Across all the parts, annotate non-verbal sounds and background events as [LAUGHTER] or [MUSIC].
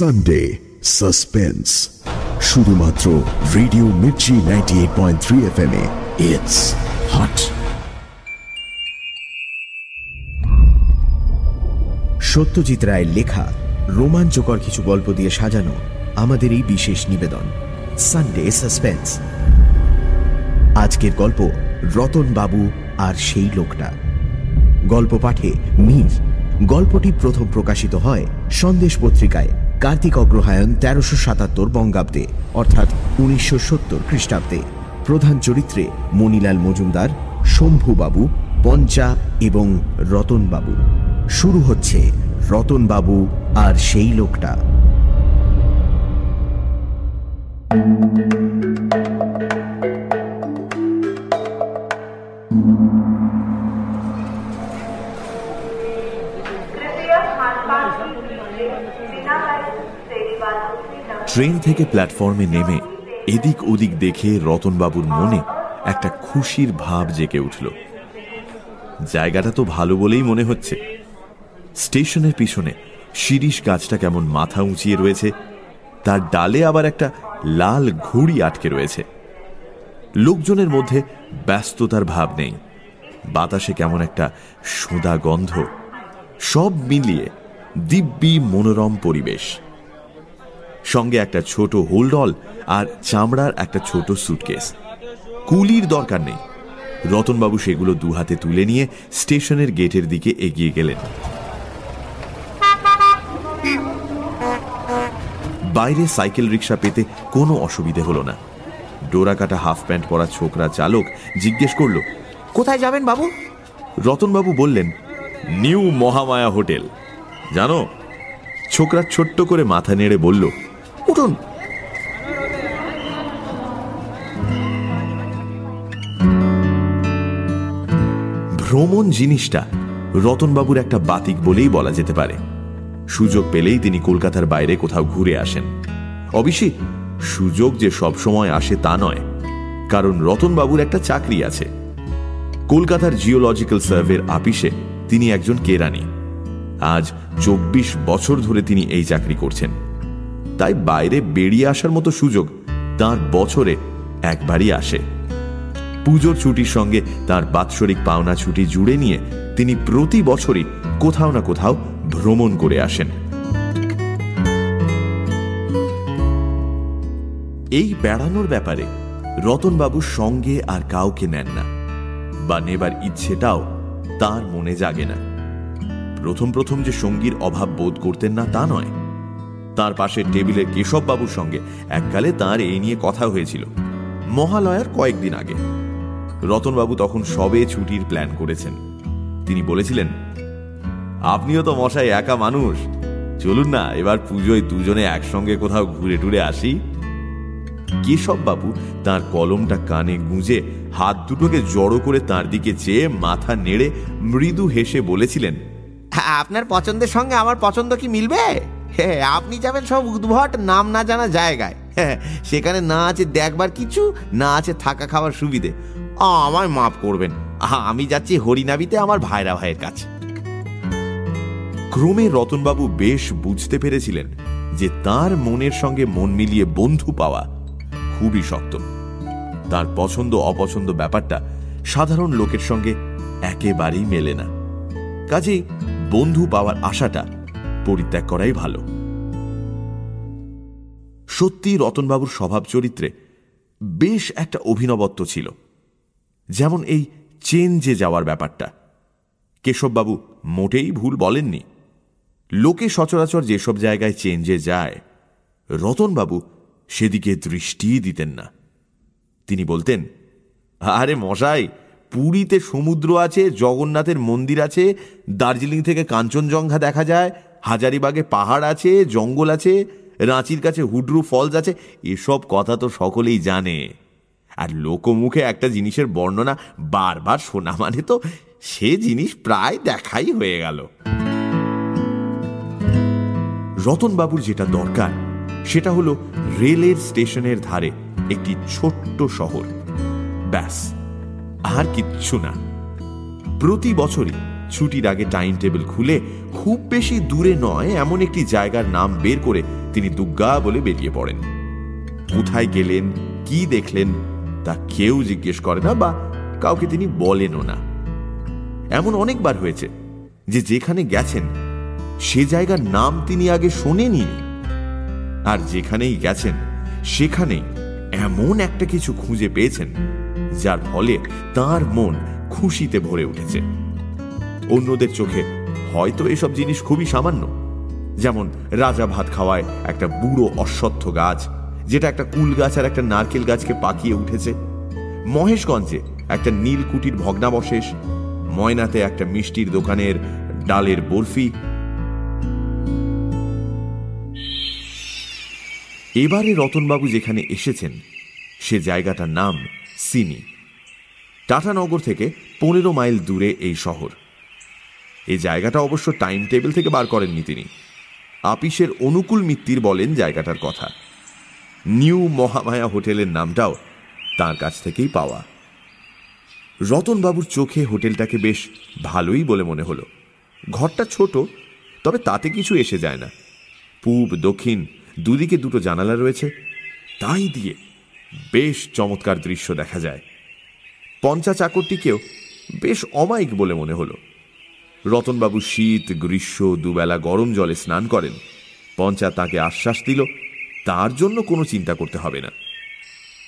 Sunday suspense শুধুমাত্র radio Mirchi ninety eight point three F M A it's hot Satyajit রায়ের লেখা, রোমাঞ্চকর কিছু গল্প দিয়ে সাজানো আমাদের এই বিশেষ নিবেদন সানডে সাসপেন্স আজকের গল্প, রতন বাবু আর সেই লোকটা। গল্প পাঠে মীর। গল্পটি প্রথম প্রকাশিত হয় সন্দেশ পত্রিকায়। কার্তিক অগ্রহায়ণ তেরোশো সাতাত্তর বঙ্গাব্দে, অর্থাৎ উনিশশো সত্তর খ্রিস্টাব্দে। প্রধান চরিত্রে মণিলাল মজুমদার, শম্ভুবাবু, পঞ্চা এবং রতনবাবু। শুরু হচ্ছে রতনবাবু আর সেই লোকটা। ট্রেন থেকে প্ল্যাটফর্মে নেমে এদিক ওদিক দেখে রতনবাবুর মনে একটা খুশির ভাব জেগে উঠল। জায়গাটা তো ভালো বলেই মনে হচ্ছে। স্টেশনের পিছনে শিরিষ গাছটা কেমন মাথা উঁচিয়ে রয়েছে, তার ডালে আবার একটা লাল ঘুড়ি আটকে রয়েছে। লোকজনের মধ্যে ব্যস্ততার ভাব নেই। বাতাসে কেমন একটা সোদা গন্ধ। সব মিলিয়ে দিব্যি মনোরম পরিবেশ। সঙ্গে একটা ছোট হোলডল আর চামড়ার একটা ছোট সুটকেস। কুলির দরকার নেই। রতনবাবু সেগুলো দু হাতে তুলে নিয়ে স্টেশনের গেটের দিকে এগিয়ে গেলেন। বাইরে সাইকেল রিক্সা পেতে কোনো অসুবিধে হলো না। ডোরাকাটা হাফ প্যান্ট পরা ছোকরা চালক জিজ্ঞেস করল, কোথায় যাবেন বাবু? রতনবাবু বললেন, নিউ মহামায়া হোটেল। জানো? ছোকরা ছোট্ট করে মাথা নেড়ে বলল উঠুন। ভ্রমণ জিনিসটা রতনবাবুর একটা বাতিক বলেই বলা যেতে পারে। সুযোগ পেলেই তিনি কলকাতার বাইরে কোথাও ঘুরে আসেন। অবশ্যই সুযোগ যে সব সময় আসে তা নয়, কারণ রতনবাবুর একটা চাকরি আছে। কলকাতার জিওলজিক্যাল সার্ভের আপিসে তিনি একজন কেরানি। আজ চব্বিশ বছর ধরে তিনি এই চাকরি করছেন। তাই বাইরে বেরিয়ে আসার মতো সুযোগ তার বছরে একবারই আসে। পুজোর ছুটির সঙ্গে তার বাৎসরিক পাওনা ছুটি জুড়ে নিয়ে তিনি প্রতি বছরই কোথাও না কোথাও ভ্রমণ করে আসেন। এই বেড়ানোর ব্যাপারে রতনবাবু সঙ্গে আর কাউকে নেন না বা নেবার ইচ্ছেটাও তার মনে জাগে না। প্রথম প্রথম যে সঙ্গীর অভাব বোধ করতেন না তা নয়। তার পাশে টেবিলের কেশববাবুর সঙ্গে। এককালে তার এই নিয়ে কথা হয়েছিল। মহালয়ার কয়েকদিন আগে। রতনবাবু তখন সবে ছুটির প্ল্যান করেছেন। তিনি বলেছিলেন, আপনিও তো মশাই একা মানুষ। চলুন না, এবার পুজোয় দুজনে একসঙ্গে কোথাও ঘুরে টুরে আসি। কেশববাবু তার কলমটা কানে গুঁজে হাত দুটোকে জড়ো করে তার দিকে চেয়ে মাথা নেড়ে মৃদু হেসে বলেছিলেন, আপনার পছন্দের সঙ্গে আমার পছন্দ কি মিলবে? হ্যাঁ আপনি যাবেন সব উদ্ভট নাম না জানা জায়গায়। হ্যাঁ সেখানে না আছে দেখবার কিছু, না আছে থাকা খাওয়ার সুবিধে। আমায় মাফ করবেন। আমি যাচ্ছি হরিনাবিতে আমার ভাইরা ভাইয়ের কাছে। ক্রমে রতনবাবু বেশ বুঝতে পেরেছিলেন যে তার মনের সঙ্গে মন মিলিয়ে বন্ধু পাওয়া খুবই শক্ত। তার পছন্দ অপছন্দ ব্যাপারটা সাধারণ লোকের সঙ্গে একেবারেই মেলে না। কাজেই বন্ধু পাওয়ার আশাটা পরিত্যাগ করাই ভালো। সত্যি রতনবাবুর স্বভাব চরিত্রে বেশ একটা অভিনবত্ব ছিল। যেমন এই চেঞ্জে যাওয়ার ব্যাপারটা। কেশববাবু মোটেই ভুল বলেননি। লোকে সচরাচর যেসব জায়গায় চেঞ্জে যায়, রতনবাবু সেদিকে দৃষ্টিই দিতেন না। তিনি বলতেন, আরে মশাই, পুরীতে সমুদ্র আছে, জগন্নাথের মন্দির আছে, দার্জিলিং থেকে কাঞ্চনজঙ্ঘা দেখা যায় হাজারিবাগে পাহাড় আছে, জঙ্গল আছে, রাঁচির কাছে হুডরু ফলস আছে, এসব কথা তো সকলেই জানে। আর লোকমুখে একটা জিনিসের বর্ণনা বারবার শোনা মানে তো সে জিনিস প্রায় দেখাই হয়ে গেল। রতনবাবুর যেটা দরকার, সেটা হলো রেলের স্টেশনের ধারে একটি ছোট্ট শহর। ব্যাস, আর কিচ্ছু না। প্রতি বছরই ছুটির আগে টাইম টেবিল খুলে খুব বেশি দূরে নয়, এমন একটি জায়গার নাম বের করে তিনি দুগ্গা বলে বেরিয়ে পড়েন। কোথায় গেলেন, কি দেখলেন, তা কেউ জিজ্ঞেস করে না বা কাউকে তিনি বলেনও না। এমন অনেকবার হয়েছে যে যেখানে গেছেন, সে জায়গার নাম তিনি আগে শোনেনি আর যেখানেই গেছেন, সেখানেই এমন একটা কিছু খুঁজে পেয়েছেন, যার ফলে তার মন খুশিতে ভরে উঠেছে। অন্যদের চোখে। হয়তো এসব জিনিস খুবই সামান্য। যেমন রাজা ভাত খাওয়ায় একটা বুড়ো অশ্বত্থ গাছ, যেটা একটা কুল গাছ আর একটা নারকেল গাছকে পাকিয়ে উঠেছে। মহেশগঞ্জে একটা নীলকুটির ভগ্নাবশেষ, ময়নাতে একটা মিষ্টির দোকানের ডালের বরফি। এবারে রতনবাবু যেখানে এসেছেন, সে জায়গাটার নাম সিনি। টাটানগর থেকে পনেরো মাইল দূরে এই শহর। এই জায়গাটা অবশ্য টাইম টেবিল থেকে বার করেননি তিনি। আপিসের অনুকূল মিত্তির বলেন জায়গাটার কথা। নিউ মহামায়া হোটেলের নামটাও তার কাছ থেকেই পাওয়া। রতনবাবুর চোখে হোটেলটাকে বেশ ভালোই বলে মনে হলো। ঘরটা ছোট, তবে তাতে কিছু এসে যায় না। পূব, দক্ষিণ, দুদিকে দুটো জানালা রয়েছে। তাই দিয়ে বেশ চমৎকার দৃশ্য দেখা যায়। পঞ্চা চাকরটিকেও বেশ অমায়িক বলে মনে হলো। রতনবাবু শীত, গ্রীষ্ম, দুবেলা গরম জলে স্নান করেন। পঞ্চা তাকে আশ্বাস দিল, তার জন্য কোনো চিন্তা করতে হবে না।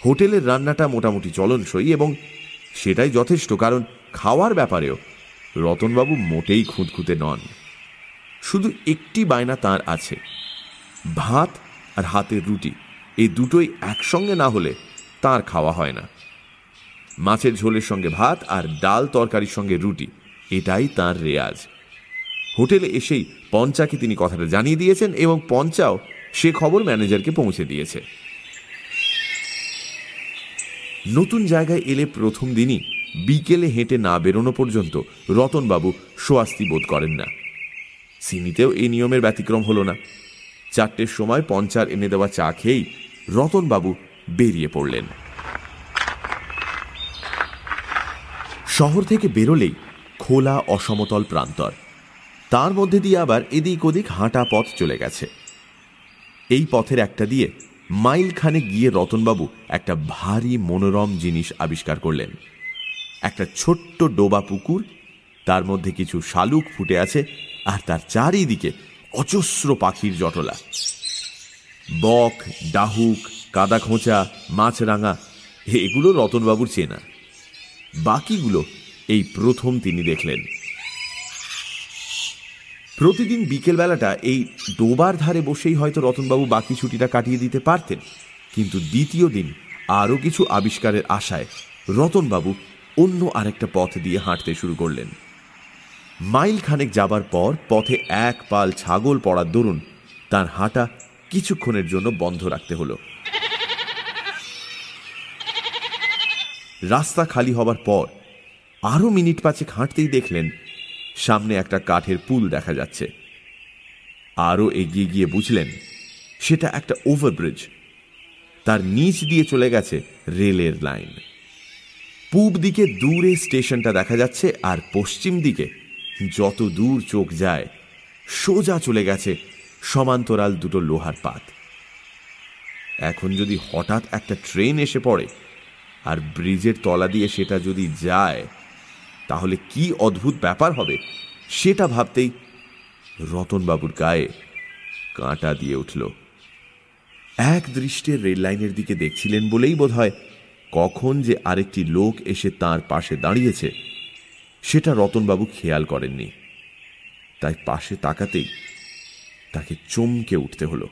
হোটেলের রান্নাটা মোটামুটি চলনসই এবং সেটাই যথেষ্ট, কারণ খাওয়ার ব্যাপারেও রতনবাবু মোটেই খুঁতখুঁতে নন। শুধু একটি বায়না তার আছে, ভাত আর হাতের রুটি, এই দুটোই একসঙ্গে না হলে তার খাওয়া হয় না। মাছের ঝোলের সঙ্গে ভাত আর ডাল তরকারির সঙ্গে রুটি এটাই তার রেয়াজ। হোটেলে এসেই পঞ্চাকে তিনি কথাটা জানিয়ে দিয়েছেন এবং পঞ্চাও সে খবর ম্যানেজারকে পৌঁছে দিয়েছে। নতুন জায়গায় এলে প্রথম দিনই বিকেলে হেঁটে না বেরোনো পর্যন্ত রতনবাবু সোয়াস্তি বোধ করেন না। সিনিতেও এই নিয়মের ব্যতিক্রম হলো না। চারটের সময় পঞ্চার এনে দেওয়া চা খেয়েই রতনবাবু বেরিয়ে পড়লেন। শহর থেকে বেরোলেই খোলা অসমতল প্রান্তর। তার মধ্যে দিয়ে আবার এদিক ওদিক হাঁটা পথ চলে গেছে। এই পথের একটা দিয়ে মাইলখানে গিয়ে রতনবাবু একটা ভারী মনোরম জিনিস আবিষ্কার করলেন। একটা ছোট্ট ডোবা পুকুর, তার মধ্যে কিছু শালুক ফুটে আছে আর তার চারিদিকে অজস্র পাখির জটলা। বক, ডাহুক কাদা খোঁচা মাছরাঙা, এগুলো রতনবাবুর চেনা। বাকিগুলো এই প্রথম তিনি দেখলেন। প্রতিদিন বিকেলবেলাটা এই ডোবার ধারে বসেই হয়তো রতনবাবু বাকি ছুটিটা কাটিয়ে দিতে পারতেন, কিন্তু দ্বিতীয় দিন আরও কিছু আবিষ্কারের আশায় রতনবাবু অন্য আরেকটা পথ দিয়ে হাঁটতে শুরু করলেন। মাইল খানেক যাবার পর পথে এক পাল ছাগল পড়ার দরুন তার হাঁটা কিছুক্ষণের জন্য বন্ধ রাখতে হলো। রাস্তা খালি হবার পর আরও মিনিট পাঁচেক হাঁটতেই দেখলেন, সামনে একটা কাঠের পুল দেখা যাচ্ছে। আরও এগিয়ে গিয়ে বুঝলেন, সেটা একটা ওভারব্রিজ। তার নিচ দিয়ে চলে গেছে রেলের লাইন। পূব দিকে দূরে স্টেশনটা দেখা যাচ্ছে আর পশ্চিম দিকে যত দূর চোখ যায়, সোজা চলে গেছে সমান্তরাল দুটো লোহার পাত। এখন যদি হঠাৎ একটা ট্রেন এসে পড়ে আর ব্রিজের তলা দিয়ে সেটা যদি যায় তাহলে কি অদ্ভুত ব্যাপার হবে? সেটা ভাবতেই রতনবাবুর গায়ে কাঁটা দিয়ে উঠল। এক দৃষ্টে রেল লাইনের দিকে দেখছিলেন বলেই বোধ হয় কখন যে আরেকটি লোক এসে তার পাশে দাঁড়িয়েছে, সেটা রতনবাবু খেয়াল করেননি। তাই পাশে তাকাতেই তাকে চমকে উঠতে হলো।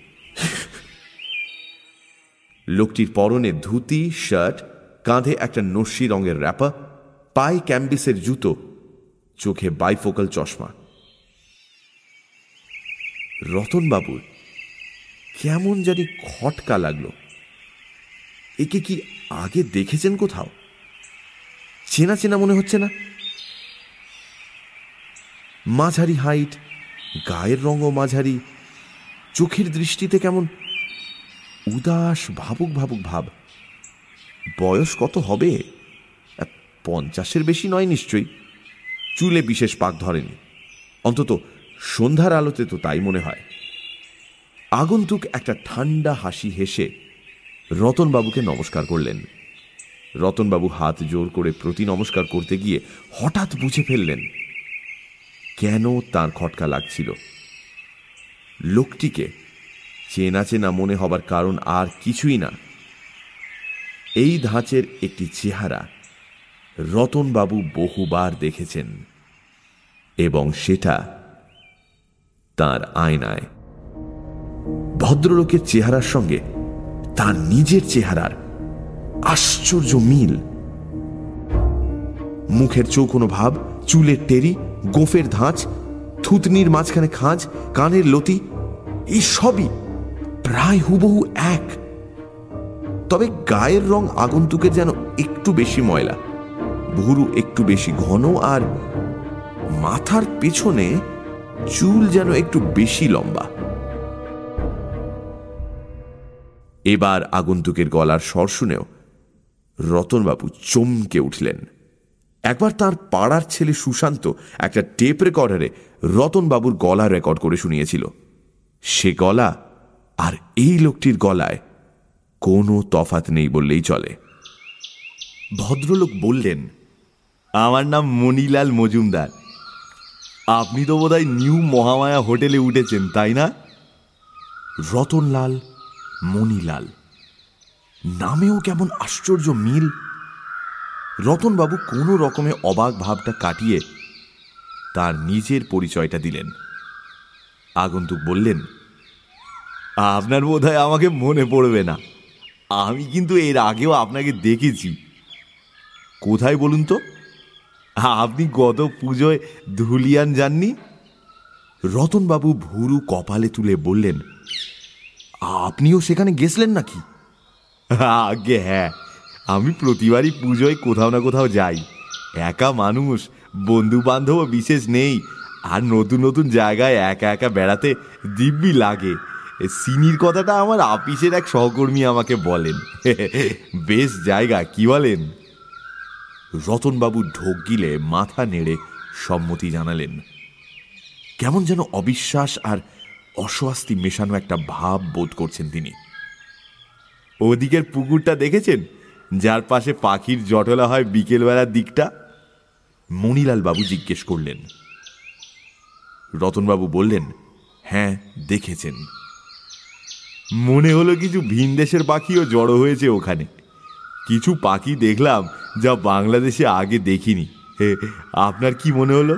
লোকটির পরনে ধুতি, শার্ট, কাঁধে একটা নস্যি রঙের র্যাপা পায়ে ক্যাম্বিসের জুতো, চোখে বাইফোকাল চশমা। রতনবাবুর কেমন জানি খটকা লাগল। একে কি আগে দেখেছেন কোথাও? চেনা চেনা মনে হচ্ছে না? মাঝারি হাইট, গায়ের রঙও মাঝারি, চোখের দৃষ্টিতে কেমন উদাস, ভাবুক ভাবুক ভাব। বয়স কত হবে? পঞ্চাশের বেশি নয় নিশ্চয়ই। চুলে বিশেষ পাক ধরেনি। অন্তত সন্ধ্যার আলোতে তো তাই মনে হয়। আগন্তুক একটা ঠান্ডা হাসি হেসে রতনবাবুকে নমস্কার করলেন। রতনবাবু হাত জোর করে প্রতি নমস্কার করতে গিয়ে হঠাৎ বুঝে ফেললেন, কেন তার খটকা লাগছিল। লোকটিকে চেনা চেনা মনে হবার কারণ আর কিছুই না। এই ধাঁচের একটি চেহারা রতনবাবু বহুবার দেখেছেন এবং সেটা তার আয়নায়। ভদ্রলোকের চেহারার সঙ্গে তার নিজের চেহারার আশ্চর্য মিল। মুখের চৌকোনো ভাব, চুলের টেরি, গোফের ধাঁচ, থুতনির মাঝখানে খাঁজ, কানের লতি, এই সবই প্রায় হুবহু এক। তবে গায়ের রং আগন্তুকের যেন একটু বেশি ময়লা। ভুরু একটু বেশি ঘন আর মাথার পেছনে চুল যেন একটু বেশি লম্বা। এবার আগন্তুকের গলার স্বর শুনেও রতনবাবু চমকে উঠলেন। একবার তার পাড়ার ছেলে সুশান্ত একটা টেপ রেকর্ডারে রতনবাবুর গলা রেকর্ড করে শুনিয়েছিল। সে গলা আর এই লোকটির গলায় কোনো তফাত নেই বললেই চলে। ভদ্রলোক বললেন আমার নাম মণিলাল মজুমদার। আপনি তো বোধহয় নিউ মহামায়া হোটেলে উঠেছেন, তাই না? রতনলাল মণিলাল। নামেও কেমন আশ্চর্য মিল। রতনবাবু কোনো রকমে অবাক ভাবটা কাটিয়ে তার নিজের পরিচয়টা দিলেন। আগন্তুক বললেন, আপনার বোধহয় আমাকে মনে পড়বে না। আমি কিন্তু এর আগেও আপনাকে দেখেছি। কোথায় বলুন তো? আপনি গত পুজোয় ধুলিয়ান যাননি? রতনবাবু ভুরু কপালে তুলে বললেন, আপনিও সেখানে গেছিলেন নাকি? আগে হ্যাঁ আমি প্রতিবারই পুজোয় কোথাও না কোথাও যাই। একা মানুষ বন্ধু বান্ধব বিশেষ নেই, আর নতুন নতুন জায়গায় একা একা বেড়াতে দিব্যি লাগে। সিনির কথাটা আমার আপিসের এক সহকর্মী আমাকে বলেন। বেশ জায়গা, কি বলেন? রতনবাবু ঢোক গিলে মাথা নেড়ে সম্মতি জানালেন। কেমন যেন অবিশ্বাস আর অস্বস্তি মেশানো একটা ভাব বোধ করছেন তিনি। ওদিকের পুকুরটা দেখেছেন? যার পাশে পাখির জটলা হয় বিকেলবেলার দিকটা? মণিলাল বাবু জিজ্ঞেস করলেন। রতনবাবু বললেন হ্যাঁ দেখেছেন। মনে হলো কিছু ভিন দেশের পাখিও জড়ো হয়েছে ওখানে। কিছু পাখি দেখলাম যা বাংলাদেশে আগে দেখিনি। আপনার কি মনে হলো?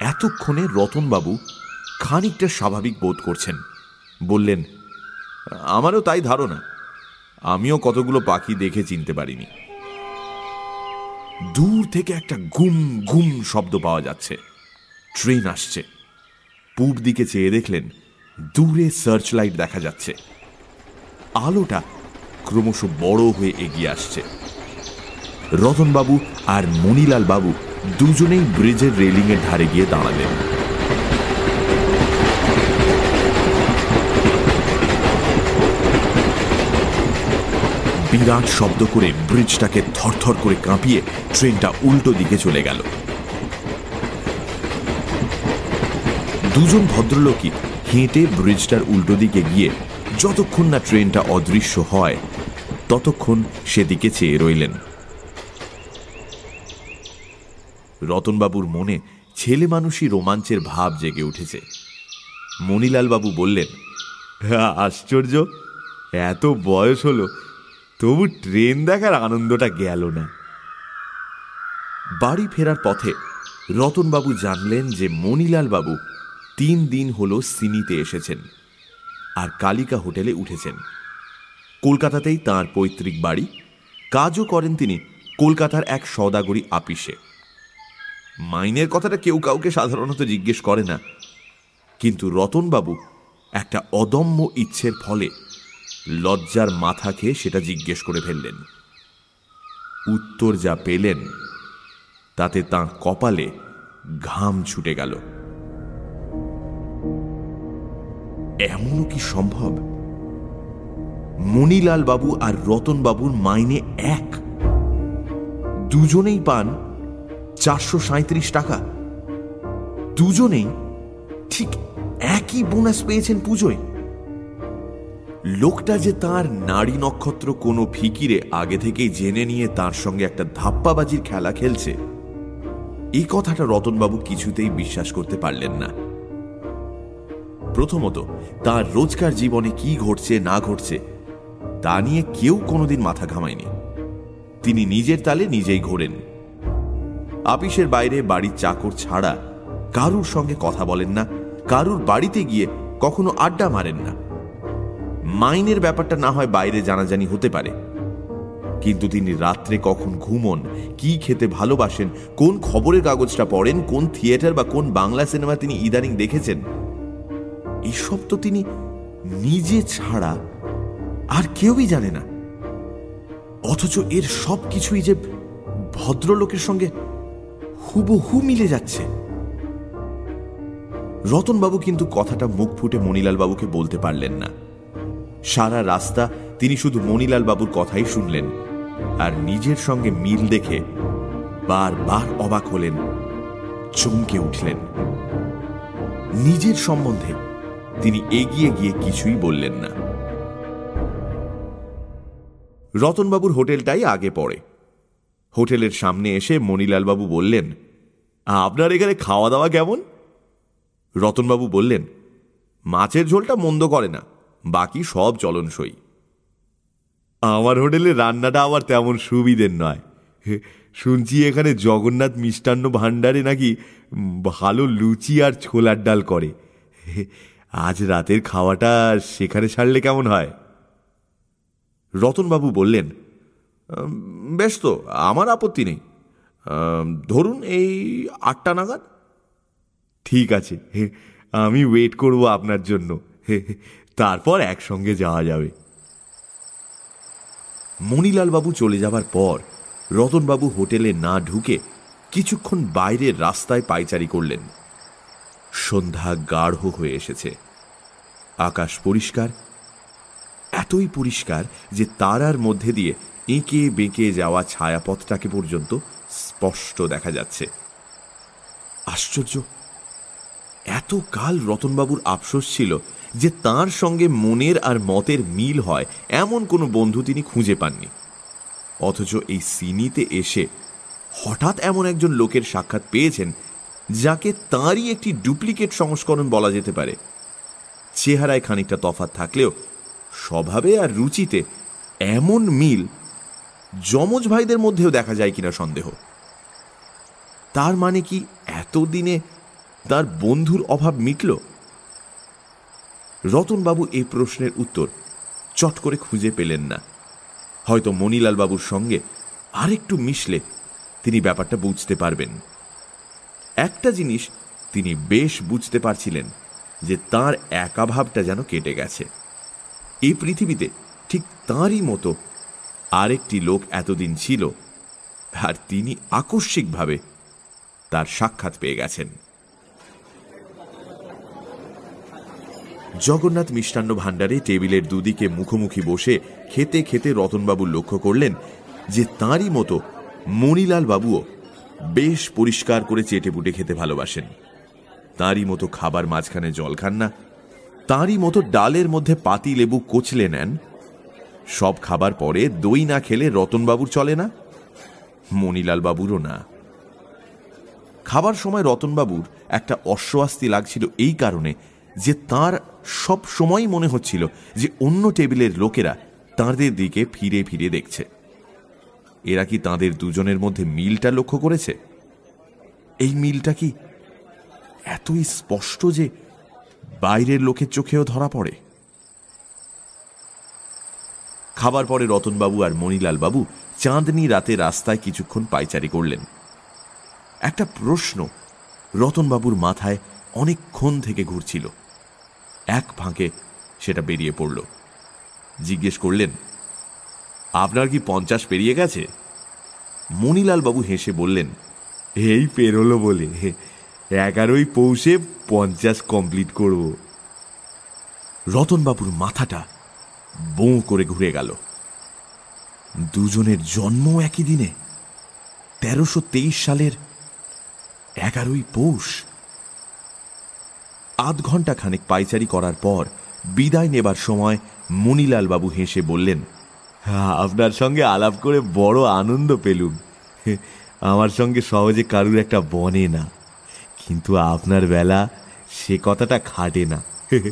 এতক্ষণে রতনবাবু খানিকটা স্বাভাবিক বোধ করছেন। বললেন, আমারও তাই ধারণা। আমিও কতগুলো পাখি দেখে চিনতে পারিনি। দূর থেকে একটা গুম গুম শব্দ পাওয়া যাচ্ছে। ট্রেন আসছে। পূব দিকে চেয়ে দেখলেন, দূরে সার্চ লাইট দেখা যাচ্ছে। আলোটা ক্রমশ বড় হয়ে এগিয়ে আসছে। রতনবাবু আর মনিলাল বাবু দুজনেই ব্রিজের রেলিংয়ের ধারে গিয়ে দাঁড়ালেন। বিরাট শব্দ করে ব্রিজটাকে থরথর করে কাঁপিয়ে ট্রেনটা উল্টো দিকে চলে গেল। দুজন ভদ্রলোকই হেঁটে ব্রিজটার উল্টো দিকে গিয়ে যতক্ষণ না ট্রেনটা অদৃশ্য হয় ততক্ষণ সেদিকে চেয়ে রইলেন। রতনবাবুর মনে ছেলে মানুষই রোমাঞ্চের ভাব জেগে উঠেছে। মণিলালবাবু বললেন, আশ্চর্য, এত বয়স হলো, তবু ট্রেন দেখার আনন্দটা গেল না। বাড়ি ফেরার পথে রতনবাবু জানলেন যে মণিলাল বাবু তিন দিন হলো সিনিতে এসেছেন আর কালিকা হোটেলে উঠেছেন। কলকাতাতেই তার পৈতৃক বাড়ি। কাজও করেন তিনি কলকাতার এক সদাগরি আপিসে। মাইনের কথাটা কেউ কাউকে সাধারণত জিজ্ঞেস করে না। কিন্তু রতনবাবু একটা অদম্য ইচ্ছের ফলে লজ্জার মাথা খেয়ে সেটা জিজ্ঞেস করে ফেললেন। উত্তর যা পেলেন, তাতে তাঁর কপালে ঘাম ছুটে গেল। এমনও কি সম্ভব? মণিলাল বাবু আর রতন বাবুর মাইনে এক। দুজনেই পান চারশো সাঁত্রিশ টাকা। দুজনেই ঠিক একই বোনাস পেয়েছেন পুজোয়। লোকটা যে তার নারী নক্ষত্র কোনো ফিকিরে আগে থেকেই জেনে নিয়ে তার সঙ্গে একটা ধাপ্পাবাজির খেলা খেলছে, এই কথাটা রতনবাবু কিছুতেই বিশ্বাস করতে পারলেন না। প্রথমত, তার রোজকার জীবনে কি ঘটছে, না ঘটছে তা নিয়ে কেউ কোনোদিন মাথা ঘামায়নি। তিনি নিজের তালে নিজেই ঘোরেন। আপিসের বাইরে বাড়ির চাকর ছাড়া কারুর সঙ্গে কথা বলেন না, কারুর বাড়িতে গিয়ে কখনো আড্ডা মারেন না। মাইনের ব্যাপারটা না হয় বাইরে জানাজানি হতে পারে। কিন্তু তিনি রাত্রে কখন ঘুমন, কি খেতে ভালোবাসেন, কোন খবরের কাগজটা পড়েন, কোন থিয়েটার বা কোন বাংলা সিনেমা তিনি ইদানিং দেখেছেন, এসব তো তিনি নিজে ছাড়া আর কেউই জানে না। অথচ এর সব কিছুই যে ভদ্রলোকের সঙ্গে হুবহু মিলে যাচ্ছে। রতনবাবু কিন্তু কথাটা মুখ ফুটে মণিলাল বাবুকে বলতে পারলেন না। সারা রাস্তা তিনি শুধু মণিলাল বাবুর কথাই শুনলেন আর নিজের সঙ্গে মিল দেখে বারবার অবাক হলেন, চমকে উঠলেন। নিজের সম্বন্ধে তিনি এগিয়ে গিয়ে কিছুই বললেন না। রতনবাবুর হোটেলটাই আগে পড়ে। হোটেলের সামনে এসে মণিলালবাবু বললেন, আপনার এখানে খাওয়া দাওয়া কেমন? রতনবাবু বললেন, মাছের ঝোলটা মন্দ করে না, বাকি সব চলনসই। আমার হোটেলে রান্নাটা আবার তেমন সুবিধের নয়। শুনছি এখানে জগন্নাথ মিষ্টান্ন ভাণ্ডারে নাকি ভালো লুচি আর ছোলার ডাল করে। আজ রাতের খাওয়াটা সেখানে ছাড়লে কেমন হয়? রতনবাবু বললেন বেশ তো, আমার আপত্তি নেই। ধরুন এই আটটা নাগাদ? ঠিক আছে আমি ওয়েট করব আপনার জন্য। তারপর একসঙ্গে যাওয়া যাবে। মণিলালবাবু চলে যাবার পর রতনবাবু হোটেলে না ঢুকে কিছুক্ষণ বাইরের রাস্তায় পাইচারি করলেন। সন্ধ্যা গাঢ় হয়ে এসেছে। আকাশ পরিষ্কার এতই পরিষ্কার যে তারার মধ্যে দিয়ে এঁকে বেঁকে যাওয়া ছায়াপথটাকে পর্যন্ত স্পষ্ট দেখা যাচ্ছে। আশ্চর্য! এত কাল রতনবাবুর আফসোস ছিল যে তার সঙ্গে মনের আর মতের মিল হয় এমন কোনো বন্ধু তিনি খুঁজে পাননি। অথচ এই সিনিতে এসে হঠাৎ এমন একজন লোকের সাক্ষাৎ পেয়েছেন যাকে তাঁরই একটি ডুপ্লিকেট সংস্করণ বলা যেতে পারে। চেহারায় খানিকটা তফাত থাকলেও স্বভাবে আর রুচিতে এমন মিল যমজ ভাইদের মধ্যেও দেখা যায় কিনা সন্দেহ। তার মানে কি এতদিনে তার বন্ধুর অভাব মিটল? রতনবাবু এই প্রশ্নের উত্তর চট করে খুঁজে পেলেন না। হয়তো মণিলাল বাবুর সঙ্গে আরেকটু মিশলে তিনি ব্যাপারটা বুঝতে পারবেন। একটা জিনিস তিনি বেশ বুঝতে পারছিলেন যে তার একাভাবটা যেন কেটে গেছে। এই পৃথিবীতে ঠিক তাঁরই মতো আরেকটি লোক এতদিন ছিল আর তিনি আকস্মিকভাবে তার সাক্ষাৎ পেয়ে গেছেন। জগন্নাথ মিষ্টান্ন ভাণ্ডারে টেবিলের দুদিকে মুখোমুখি বসে খেতে খেতে রতনবাবু লক্ষ্য করলেন যে তাঁরই মতো মণিলাল বাবুও বেশ পরিষ্কার করে চেটে পুটে খেতে ভালোবাসেন। তাঁরই মতো খাবার মাঝখানে জল খান না তাঁরই মতো ডালের মধ্যে পাতি লেবু কোচলে নেন। সব খাবার পরে দই না খেলে রতনবাবুর চলে না মণিলাল বাবুরও না। খাবার সময় রতনবাবুর একটা অস্বস্তি লাগছিল এই কারণে যে তার সব সময় মনে হচ্ছিল যে অন্য টেবিলের লোকেরা তাঁদের দিকে ফিরে ফিরে দেখছে। এরা কি তাঁদের দুজনের মধ্যে মিলটা লক্ষ্য করেছে? এই মিলটা কি এতই স্পষ্ট যে বাইরের লোকের চোখেও ধরা পড়ে। খাবার পরে রতনবাবু আর মণিলাল বাবু চাঁদনি রাতে রাস্তায় কিছুক্ষণ পাইচারি করলেন। একটা প্রশ্ন রতনবাবুর মাথায় অনেকক্ষণ থেকে ঘুরছিল। এক ফাঁকে সেটা বেরিয়ে পড়ল। জিজ্ঞেস করলেন, আপনার কি পঞ্চাশ পেরিয়ে গেছে? মণিলাল বাবু হেসে বললেন, এই পেরোলো বলে। এগারোই পৌষে পঞ্চাশ কমপ্লিট করব। রতনবাবুর মাথাটা বোঁ করে ঘুরে গেল। দুজনের জন্ম একই দিনে, তেরোশো সালের এগারোই পৌষ। আধ ঘণ্টা খানেক পাইচারি করার পর বিদায় নেবার সময় মণিলাল বাবু হেসে বললেন, আপনার সঙ্গে আলাপ করে বড় আনন্দ পেলুম। আমার সঙ্গে সহজে কারুর একটা বনে না। কিন্তু আপনার বেলা সে কথাটা খাটে না। [LAUGHS]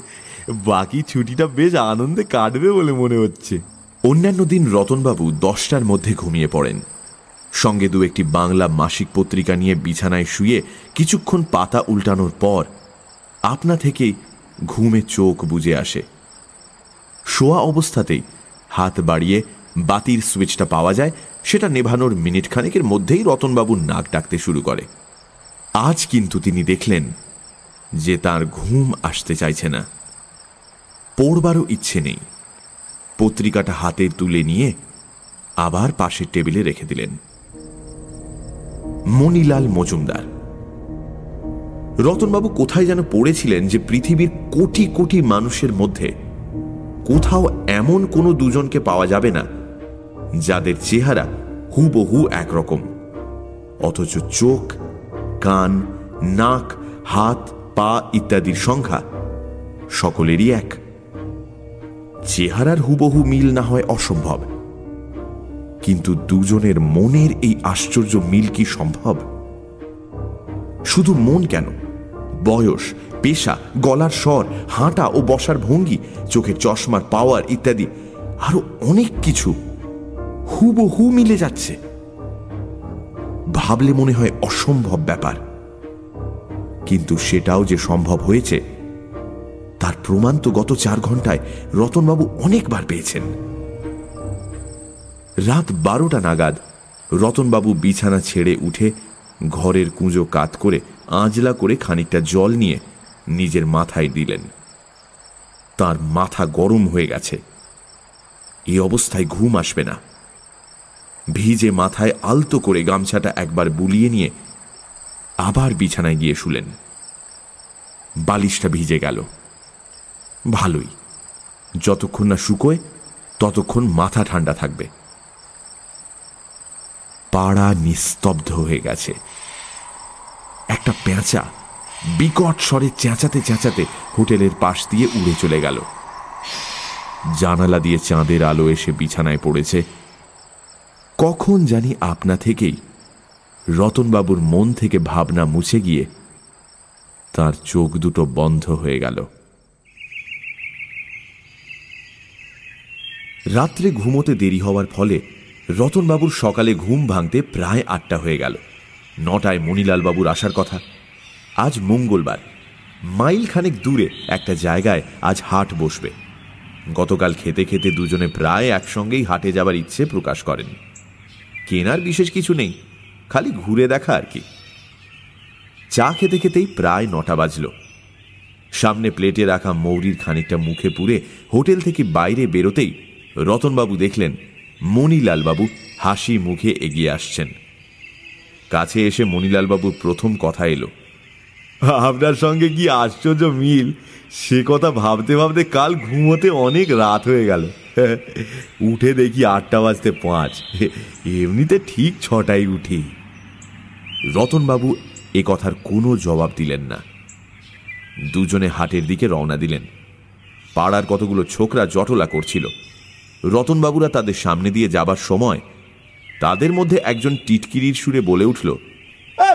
বাকি ছুটিটা বেশ আনন্দে কাটবে বলে মনে হচ্ছে। অন্যান্য দিন রতনবাবু দশটার মধ্যে ঘুমিয়ে পড়েন। সঙ্গে দু একটি বাংলা মাসিক পত্রিকা নিয়ে বিছানায় শুয়ে কিছুক্ষণ পাতা উল্টানোর পর আপনা থেকেই ঘুমে চোখ বুঝে আসে। শোয়া অবস্থাতেই হাত বাড়িয়ে বাতির সুইচটা পাওয়া যায়, সেটা নেভানোর মিনিট খানেকের মধ্যেই রতনবাবুর নাক ডাকতে শুরু করে। আজ কিন্তু তিনি দেখলেন যে তার ঘুম আসতে চাইছে না। পড়বারও ইচ্ছে নেই। পত্রিকাটা হাতে তুলে নিয়ে আবার পাশের টেবিলে রেখে দিলেন। মণিলাল মজুমদার, রতনবাবু কোথায় যেন পড়েছিলেন যে পৃথিবীর কোটি কোটি মানুষের মধ্যে কোথাও এমন কোনো দুজনকে পাওয়া যাবে না যাদের চেহারা হুবহু একরকম, অথচ চোখ কান, নাক, হাত, পা ইত্যাদির সংখ্যা সকলেরই এক। চেহারার হুবহু মিল না হয় অসম্ভব। কিন্তু দুজনের মনের এই আশ্চর্য মিল কি সম্ভব? শুধু মন কেন? বয়স, পেশা, গলার স্বর, হাঁটা ও বসার ভঙ্গি, চোখের চশমার পাওয়ার ইত্যাদি আরও অনেক কিছু হুবহু মিলে যাচ্ছে। ভাবলে মনে হয় অসম্ভব ব্যাপার। কিন্তু সেটাও যে সম্ভব হয়েছে, তার প্রমাণ তো গত চার ঘন্টায় রতনবাবু অনেকবার পেয়েছেন। রাত বারোটা নাগাদ রতনবাবু বিছানা ছেড়ে উঠে ঘরের কুঁজো কাত করে আঁজলা করে খানিকটা জল নিয়ে নিজের মাথায় দিলেন। তার মাথা গরম হয়ে গেছে। এই অবস্থায় ঘুম আসবে না। ভিজে মাথায় আলতো করে গামছাটা একবার বুলিয়ে নিয়ে আবার বিছানায় গিয়ে শুলেন। বালিশটা ভিজে গেল। ভালোই। যতক্ষণ না শুকোয়, ততক্ষণ মাথা ঠান্ডা থাকবে। পাড়া নিস্তব্ধ হয়ে গেছে। একটা পেঁচা, বিকট স্বরে চেঁচাতে চেঁচাতে হোটেলের পাশ দিয়ে উড়ে চলে গেল। জানালা দিয়ে চাঁদের আলো এসে বিছানায় পড়েছে। কখন জানি আপনা থেকেই রতনবাবুর মন থেকে ভাবনা মুছে গিয়ে তার চোখ দুটো বন্ধ হয়ে গেল। রাত্রে ঘুমোতে দেরি হওয়ার ফলে রতনবাবুর সকালে ঘুম ভাঙতে প্রায় আটটা হয়ে গেল। নটায় মণিলালবাবুর আসার কথা। আজ মঙ্গলবার। মাইল খানেক দূরে একটা জায়গায় আজ হাট বসবে। গতকাল খেতে খেতে দুজনে প্রায় একসঙ্গেই হাটে যাবার ইচ্ছে প্রকাশ করেন। কেনার বিশেষ কিছু নেই, খালি ঘুরে দেখা আর কি। চা খেতে খেতেই প্রায় নটা বাজল। সামনে প্লেটে রাখা মৌরির খানিকটা মুখে পুরে হোটেল থেকে বাইরে বেরোতেই রতনবাবু দেখলেন মণিলালবাবু হাসি মুখে এগিয়ে আসছেন। কাছে এসে মণিলালবাবুর প্রথম কথা এলো। আপনার সঙ্গে কি আশ্চর্য মিল? সে কথা ভাবতে ভাবতে কাল ঘুমোতে অনেক রাত হয়ে গেল। উঠে দেখি আটটা বাজতে পাঁচ। এমনিতে ঠিক ছটায় উঠি। রতনবাবু এ কথার কোনো জবাব দিলেন না। দুজনে হাটের দিকে রওনা দিলেন। পাড়ার কতগুলো ছোকরা জটলা করছিল। রতনবাবুরা তাদের সামনে দিয়ে যাবার সময় তাদের মধ্যে একজন টিটকিরির সুরে বলে উঠল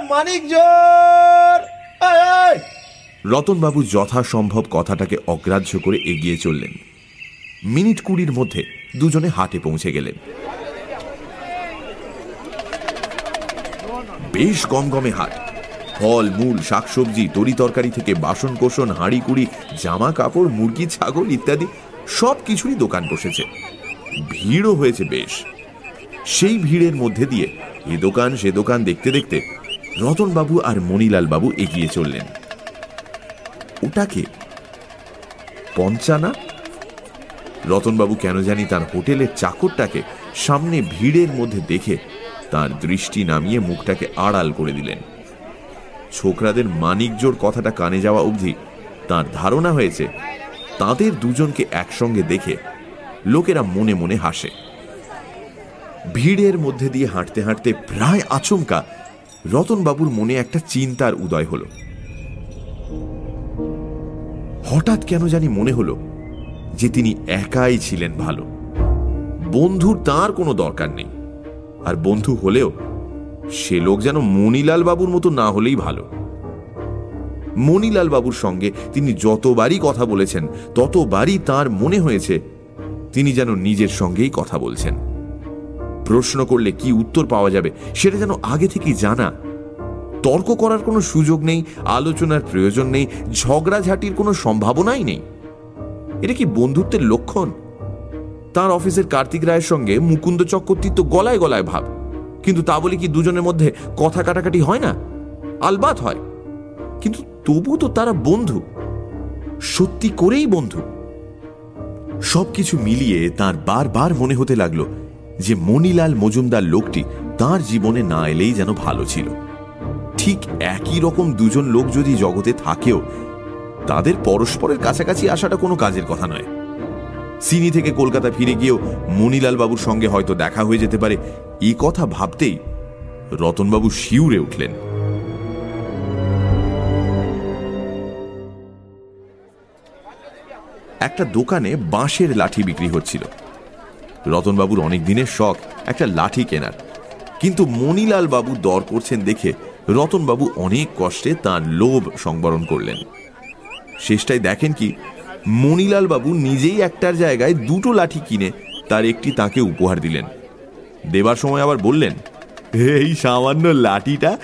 মানিক জোর রতনবাবু যথাসম্ভব কথাটাকে অগ্রাহ্য করে এগিয়ে চললেন। মিনিট কুড়ির মধ্যে দুজনে হাটে পৌঁছে গেলেন। বেশ গমগমে হাট। ফল, মূল, শাকসবজি, তরি তরকারি থেকে বাসন কোষণ হাঁড়ি কুড়ি জামা কাপড় মুরগি, ছাগল ইত্যাদি সব কিছুরই দোকান বসেছে। ভিড়ও হয়েছে বেশ। সেই ভিড়ের মধ্যে দিয়ে এ দোকান, সে দোকান দেখতে দেখতে রতনবাবু আর মণিলাল বাবু এগিয়ে চললেন। ওটাকে? পঞ্চানা? রতনবাবু কেন জানি তার হোটেলের চাকরটাকে সামনে ভিড়ের মধ্যে দেখে তার দৃষ্টি নামিয়ে মুখটাকে আড়াল করে দিলেন। ছোকরাদের মানিকজোর কথাটা কানে যাওয়া অবধি তার ধারণা হয়েছে তাদের দুজনকে একসঙ্গে দেখে লোকেরা মনে মনে হাসে। ভিড়ের মধ্যে দিয়ে হাঁটতে হাঁটতে প্রায় আচমকা রতনবাবুর মনে একটা চিন্তার উদয় হল। হঠাৎ কেন জানি মনে হলো যে তিনি একাই ছিলেন ভালো। বন্ধুর তার কোনো দরকার নেই। আর বন্ধু হলেও সে লোক যেন মণিলাল বাবুর মতো না হলেই ভালো। মণিলাল বাবুর সঙ্গে তিনি যতবারই কথা বলেছেন, ততবারই তার মনে হয়েছে তিনি যেন নিজের সঙ্গেই কথা বলছেন। প্রশ্ন করলে কি উত্তর পাওয়া যাবে সেটা যেন আগে থেকেই জানা। তর্ক করার কোনো সুযোগ নেই, আলোচনার প্রয়োজন নেই, ঝগড়াঝাটির কোনো সম্ভাবনাই নেই। এটা কি বন্ধুত্বের লক্ষণ? তার অফিসের কার্তিক রায়ের সঙ্গে মুকুন্দ চক্রবর্তী তো গলায় গলায় ভাব। কিন্তু তা বলে কি দুজনের মধ্যে কথা কাটাকাটি হয় না? আলবাত হয়। কিন্তু তবু তো তারা বন্ধু। সত্যি করেই বন্ধু। সবকিছু মিলিয়ে তার বারবার মনে হতে লাগল যে মণিলাল মজুমদার লোকটি তার জীবনে না এলেই যেন ভালো ছিল। ঠিক একই রকম দুজন লোক যদি জগতে থাকেও, তাদের পরস্পরের কাছাকাছি আসাটা কোনো কাজের কথা নয়। সিনি থেকে কলকাতা ফিরে গিয়েও মণিলাল বাবুর সঙ্গে হয়তো দেখা হয়ে যেতে পারে এই কথা ভাবতেই রতনবাবু শিউরে উঠলেন। একটা দোকানে বাঁশের লাঠি বিক্রি হচ্ছিল। রতনবাবুর অনেক দিনের শখ, একটা লাঠি কেনার। কিন্তু মণিলাল বাবু দর করছেন দেখে রতনবাবু অনেক কষ্টে তার লোভ সংবরণ করলেন। শেষটায় দেখেন কি, মণিলাল বাবু নিজেই একটার জায়গায় দুটো লাঠি কিনে তার একটি তাকে উপহার দিলেন। দেবার সময় আবার বললেন, এই সামান্য লাঠিটা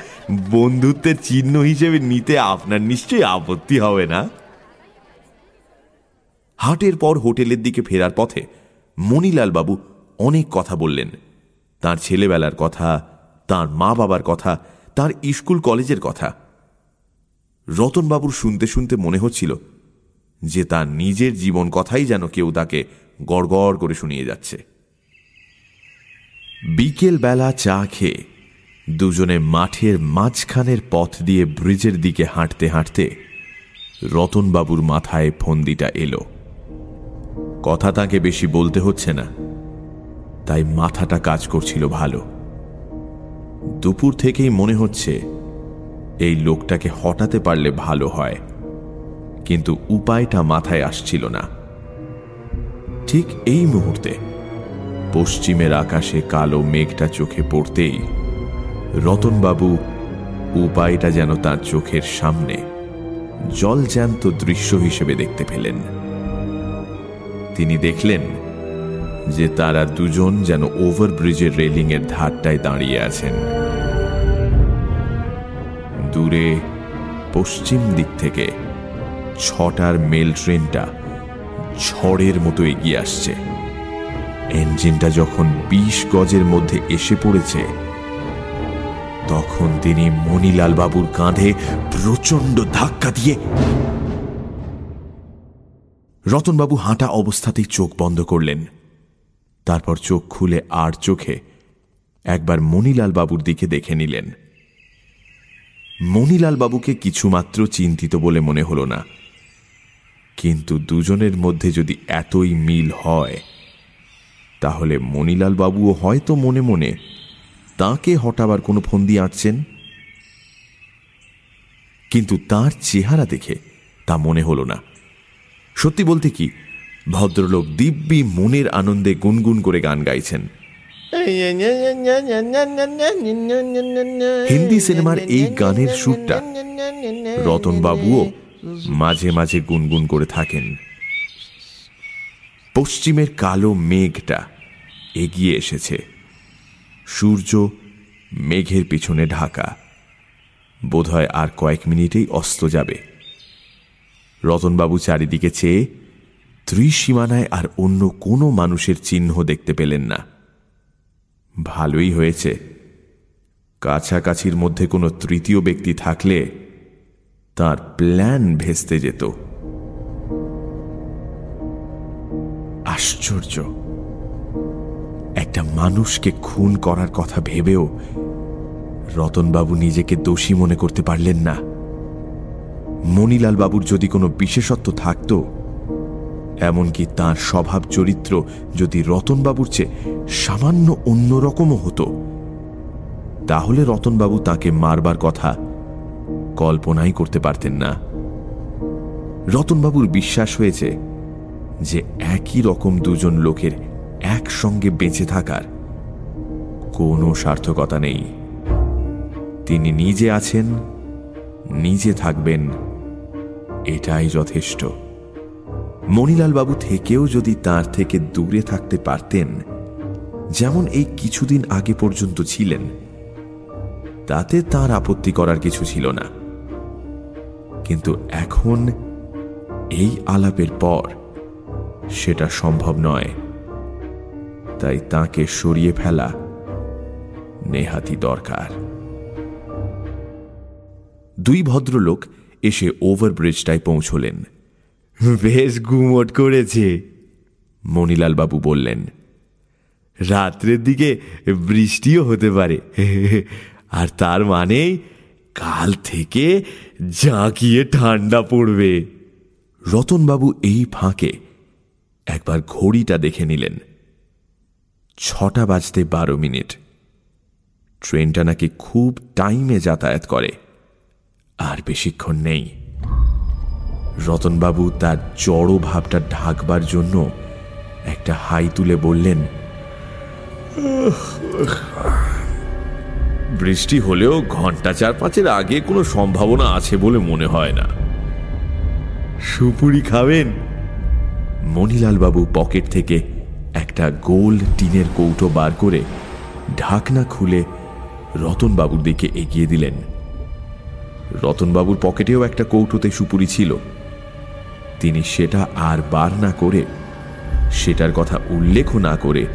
বন্ধুত্বের চিহ্ন হিসেবে নিতে আপনার নিশ্চয়ই আপত্তি হবে না? হাটের পর হোটেলের দিকে ফেরার পথে মণিলাল বাবু অনেক কথা বললেন। তার ছেলেবেলার কথা, তার মা বাবার কথা, তার স্কুল কলেজের কথা। রতনবাবুর শুনতে শুনতে মনে হচ্ছিল যে তার নিজের জীবন কথাই যেন কেউ তাকে গড়গড় করে শুনিয়ে যাচ্ছে। বিকেল বেলা চা খেয়ে দুজনে মাঠের মাঝখানের পথ দিয়ে ব্রিজের দিকে হাঁটতে হাঁটতে রতনবাবুর মাথায় ফন্দিটা এলো। কথা তাকে বেশি বলতে হচ্ছে না। তাই মাথাটা কাজ করছিল ভালো। দুপুর থেকেই মনে হচ্ছে এই লোকটাকে হটাতে পারলে ভালো হয়, কিন্তু উপায়টা মাথায় আসছিল না। ঠিক এই মুহূর্তে পশ্চিমের আকাশে কালো মেঘটা চোখে পড়তেই রতনবাবু উপায়টা যেন তার চোখের সামনে জলজ্যান্ত দৃশ্য হিসেবে দেখতে পেলেন। তিনি দেখলেন যে তারা দুজন যেন ওভারব্রিজের রেলিংয়ের ধারটায় দাঁড়িয়ে আছেন। দূরে, পশ্চিম দিক থেকে ছটার মেল ট্রেনটা ঝড়ের মতো এগিয়ে আসছে। ইঞ্জিনটা যখন বিশ গজের মধ্যে এসে পড়েছে, তখন তিনি মণিলাল বাবুর কাঁধে প্রচণ্ড ধাক্কা দিয়ে রতনবাবু হাঁটা অবস্থাতেই চোখ বন্ধ করলেন। তারপর চোখ খুলে আর চোখে একবার মণিলাল বাবুর দিকে দেখে নিলেন। মণিলাল বাবুকে কিছুমাত্র চিন্তিত বলে মনে হল না। কিন্তু দুজনের মধ্যে যদি এতই মিল হয়, তাহলে মণিলাল বাবুও হয়তো মনে মনে তাকে হটাবার কোনো ফন্দি আঁটছেন। কিন্তু তার চেহারা দেখে তা মনে হল না। সত্যি বলতে কি, ভদ্রলোক দিব্যি মনের আনন্দে গুনগুন করে গান গাইছেন। হিন্দি সিনেমার এই গানের সুরটা রতনবাবুও মাঝে মাঝে গুনগুন করে থাকেন। পশ্চিমের কালো মেঘটা এগিয়ে এসেছে। সূর্য মেঘের পিছনে ঢাকা। বোধহয় আর কয়েক মিনিটেই অস্ত যাবে। রতনবাবু চারিদিকে চেয়ে ত্রিসীমানায় আর অন্য কোনো মানুষের চিহ্ন দেখতে পেলেন না। ভালোই হয়েছে। কাছাকাছির মধ্যে কোনো তৃতীয় ব্যক্তি থাকলে তার প্ল্যান ভেস্তে যেত। আশ্চর্য। একটা মানুষকে খুন করার কথা ভেবেও রতনবাবু নিজেকে দোষী মনে করতে পারলেন না। মণিলাল বাবুর যদি কোনো বিশেষত্ব থাকত, এমনকি তার স্বভাব চরিত্র যদি রতনবাবুর চেয়ে সামান্য অন্যরকমও হতো, তাহলে রতনবাবু তাকে মারবার কথা কল্পনাই করতে পারতেন না। রতনবাবুর বিশ্বাস হয়েছে যে একই রকম দুজন লোকের একসঙ্গে বেঁচে থাকার কোনো সার্থকতা নেই। তিনি নিজে আছেন, নিজে থাকবেন এটাই যথেষ্ট। মণিলালবাবু থেকেও যদি তার থেকে দূরে থাকতে পারতেন, যেমন এই কিছুদিন আগে পর্যন্ত ছিলেন, তাতে তার আপত্তি করার কিছু ছিল না। কিন্তু এখন এই আলাপের পর সেটা সম্ভব নয়। তাই তাকে সরিয়ে ফেলা নেহাতি দরকার। দুই ভদ্রলোক এসে ওভারব্রিজটায় পৌঁছলেন। বেশ গুমট করেছে, মণিলালবাবু বললেন। রাত্রের দিকে বৃষ্টিও হতে পারে, আর তার মানেই কাল থেকে জাঁকিয়ে ঠান্ডা পড়বে। রতনবাবু এই ফাঁকে একবার ঘড়িটা দেখে নিলেন। ছটা বাজতে বারো মিনিট। ট্রেনটা নাকি খুব টাইমে যাতায়াত করে। আর বেশিক্ষণ নেই। রতনবাবু তার জড়ো ভাবটা ঢাকবার জন্য একটা হাই তুলে বললেন বৃষ্টি হলেও ঘণ্টা চার পাঁচের আগে কোনো সম্ভাবনা আছে বলে মনে হয় না। সুপুরি খাবেন? মণিলালবাবু পকেট থেকে একটা গোল টিনের কৌটো বার করে ঢাকনা খুলে রতনবাবুর দিকে এগিয়ে দিলেন। রতনবাবুর পকেটেও একটা কৌটোতে সুপুরি ছিল। তিনি সেটা আর বার না করে, সেটার কথা উল্লেখ না করে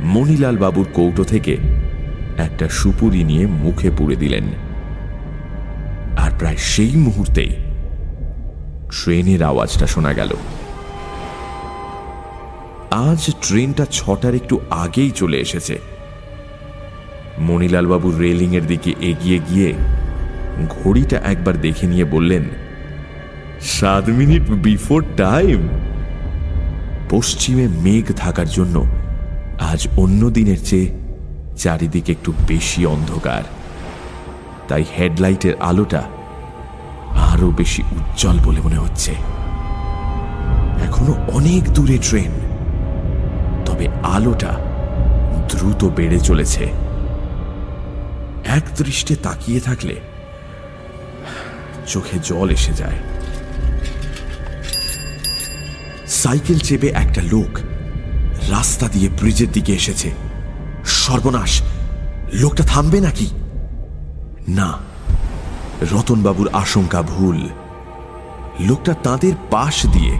মণিলাল বাবুর কৌটো থেকে একটা সুপুরি নিয়ে মুখে পুড়ে দিলেন। আর প্রায় সেই মুহূর্তেই ট্রেনের আওয়াজটা শোনা গেল। আজ ট্রেনটা ছটার একটু আগেই চলে এসেছে। মণিলালবাবু রেলিংয়ের দিকে এগিয়ে গিয়ে ঘড়িটা একবার দেখে নিয়ে বললেন, সাত মিনিট বিফোর টাইম। পশ্চিমে মেঘ থাকার জন্য আজ অন্য দিনের চেয়ে চারিদিকে একটু বেশি অন্ধকার। তাই হেডলাইটের আলোটা আরও বেশি উজ্জ্বল বলে মনে হচ্ছে। এখনও অনেক দূরে ট্রেন, তবে আলোটা দ্রুত বেড়ে চলেছে। এক দৃষ্টে তাকিয়ে থাকলে চোখে জল এসে যায়। সাইকেল চেপে একটা লোক রাস্তা দিয়ে ব্রিজের দিকে এসেছে। সর্বনাশ! লোকটা থামবে নাকি? না, রতনবাবুর আশঙ্কা ভুল। লোকটা তাদের পাশ দিয়ে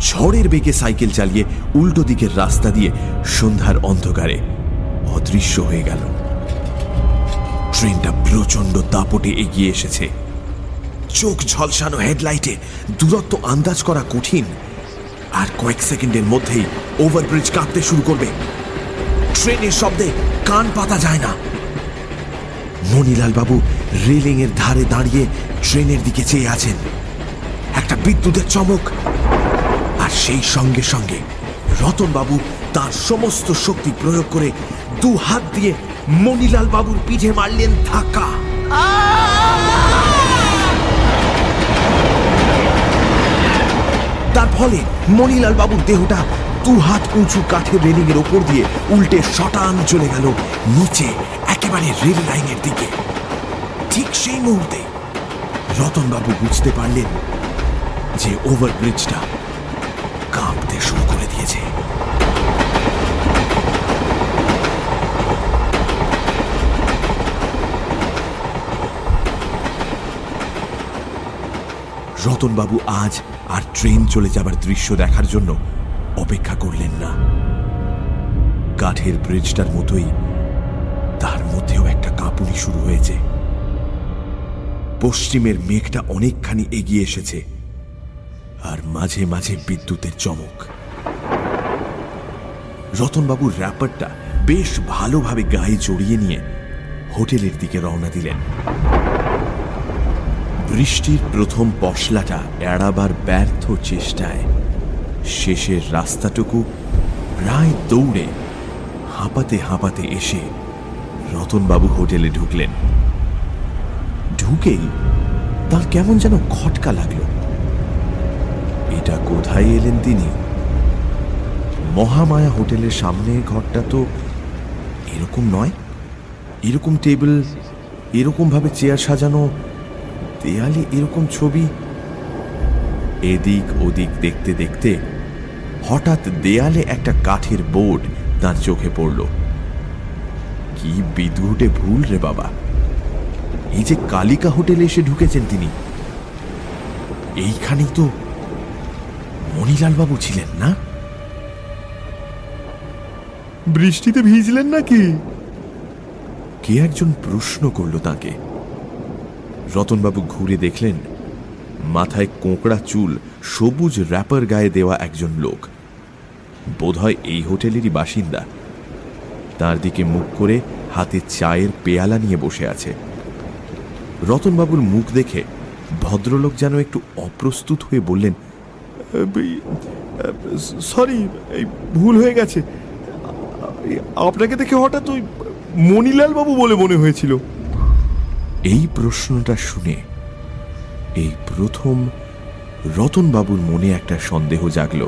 ঝড়ের বেগে সাইকেল চালিয়ে উল্টো দিকের রাস্তা দিয়ে সন্ধ্যার অন্ধকারে অদৃশ্য হয়ে গেল। ট্রেনটা প্রচণ্ড দাপটে এগিয়ে এসেছে। চোখ ঝলসানো হেডলাইটে দূরত্ব আন্দাজ করা কঠিন। আর কয়েক সেকেন্ডের মধ্যেই ওভারব্রিজ কাঁপতে শুরু করবে। ট্রেনের শব্দে কান পাতা যায় না। মনিলাল বাবু রেলিং এর ধারে দাঁড়িয়ে ট্রেনের দিকে চেয়ে আছেন। একটা বিদ্যুতের চমক। আর সেই সঙ্গে সঙ্গে রতন বাবু তার সমস্ত শক্তি প্রয়োগ করে দু হাত দিয়ে মনিলাল বাবুর পিঠে মারলেন ধাক্কা। তার ফলে মনিলাল বাবুর দেহটা দু হাত উঁচু কাঠের রেলিং এর ওপর দিয়ে উল্টে শটান চলে গেল নিচে, একেবারে রেল লাইনের দিকে। ঠিক সেই মুহূর্তে রতনবাবু বুঝতে পারলেন যে ওভারব্রিজটা কাঁপতে শুরু করে দিয়েছে। রতনবাবু আজ আর ট্রেন চলে যাবার দৃশ্য দেখার জন্য অপেক্ষা করলেন না। কাঠের ব্রিজটার মতোই তার মধ্যেও একটা কাঁপুনি শুরু হয়েছে। পশ্চিমের মেঘটা অনেকখানি এগিয়ে এসেছে আর মাঝে মাঝে বিদ্যুতের চমক। রতনবাবুর র্যাপারটা বেশ ভালোভাবে গায়ে জড়িয়ে নিয়ে হোটেলের দিকে রওনা দিলেন। বৃষ্টির প্রথম পশলাটা এড়াবার ব্যর্থ চেষ্টায়। শেষের রাস্তাটুকু প্রায় দৌড়ে হাঁপাতে হাঁপাতে এসে রতনবাবু হোটেলে ঢুকলেন। ঢুকেই তার কেমন যেন খটকা লাগল। এটা কোথায় এলেন তিনি? মহামায়া হোটেলের সামনের ঘরটা তো এরকম নয়। এরকম টেবিল এরকম ভাবে চেয়ার সাজানো দেয়ালে এরকম ছবি? এদিক ওদিক দেখতে দেখতে হঠাৎ দেয়ালে একটা কাঠের বোর্ড তার চোখে পড়ল। কি বিদ্যুটে ভুল রে বাবা। এই যে কালিকা হোটেলে এসে ঢুকেছেন তিনি। এইখানেই তো মণিলাল বাবু ছিলেন না? বৃষ্টিতে ভিজলেন নাকি? কে একজন প্রশ্ন করল তাকে? রতনবাবু ঘুরে দেখলেন, মাথায় কোঁকড়া চুল, সবুজ র্যাপার গায়ে দেওয়া একজন লোক। বোধহয় এই হোটেলেরই বাসিন্দা। তার দিকে মুখ করে হাতে চায়ের পেয়ালা নিয়ে বসে আছে। রতনবাবুর মুখ দেখে ভদ্রলোক যেন একটু অপ্রস্তুত হয়ে বললেন সরি, এই ভুল হয়ে গেছে। আপনাকে দেখে হঠাৎ ওই মণিলাল বাবু বলে মনে হয়েছিল। এই প্রশ্নটা শুনে এই প্রথম রতনবাবুর মনে একটা সন্দেহ জাগল।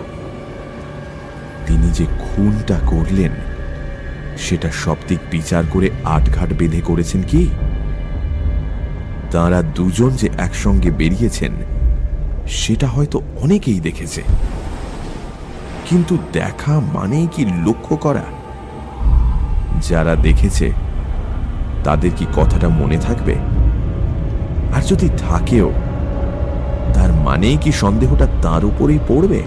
তিনি যে খুনটা করলেন, সেটা সব দিক বিচার করে আটঘাট বেঁধে করেছেন কি? তারা দুজন যে একসঙ্গে বেরিয়েছেন, সেটা হয়তো অনেকেই দেখেছে। কিন্তু দেখা মানেই কি লক্ষ্য করা? যারা দেখেছে তাদের কি কথাটা মনে থাকবে? আর যদি থাকেও, তার মানেই কি সন্দেহটা তার উপরেই পড়বে?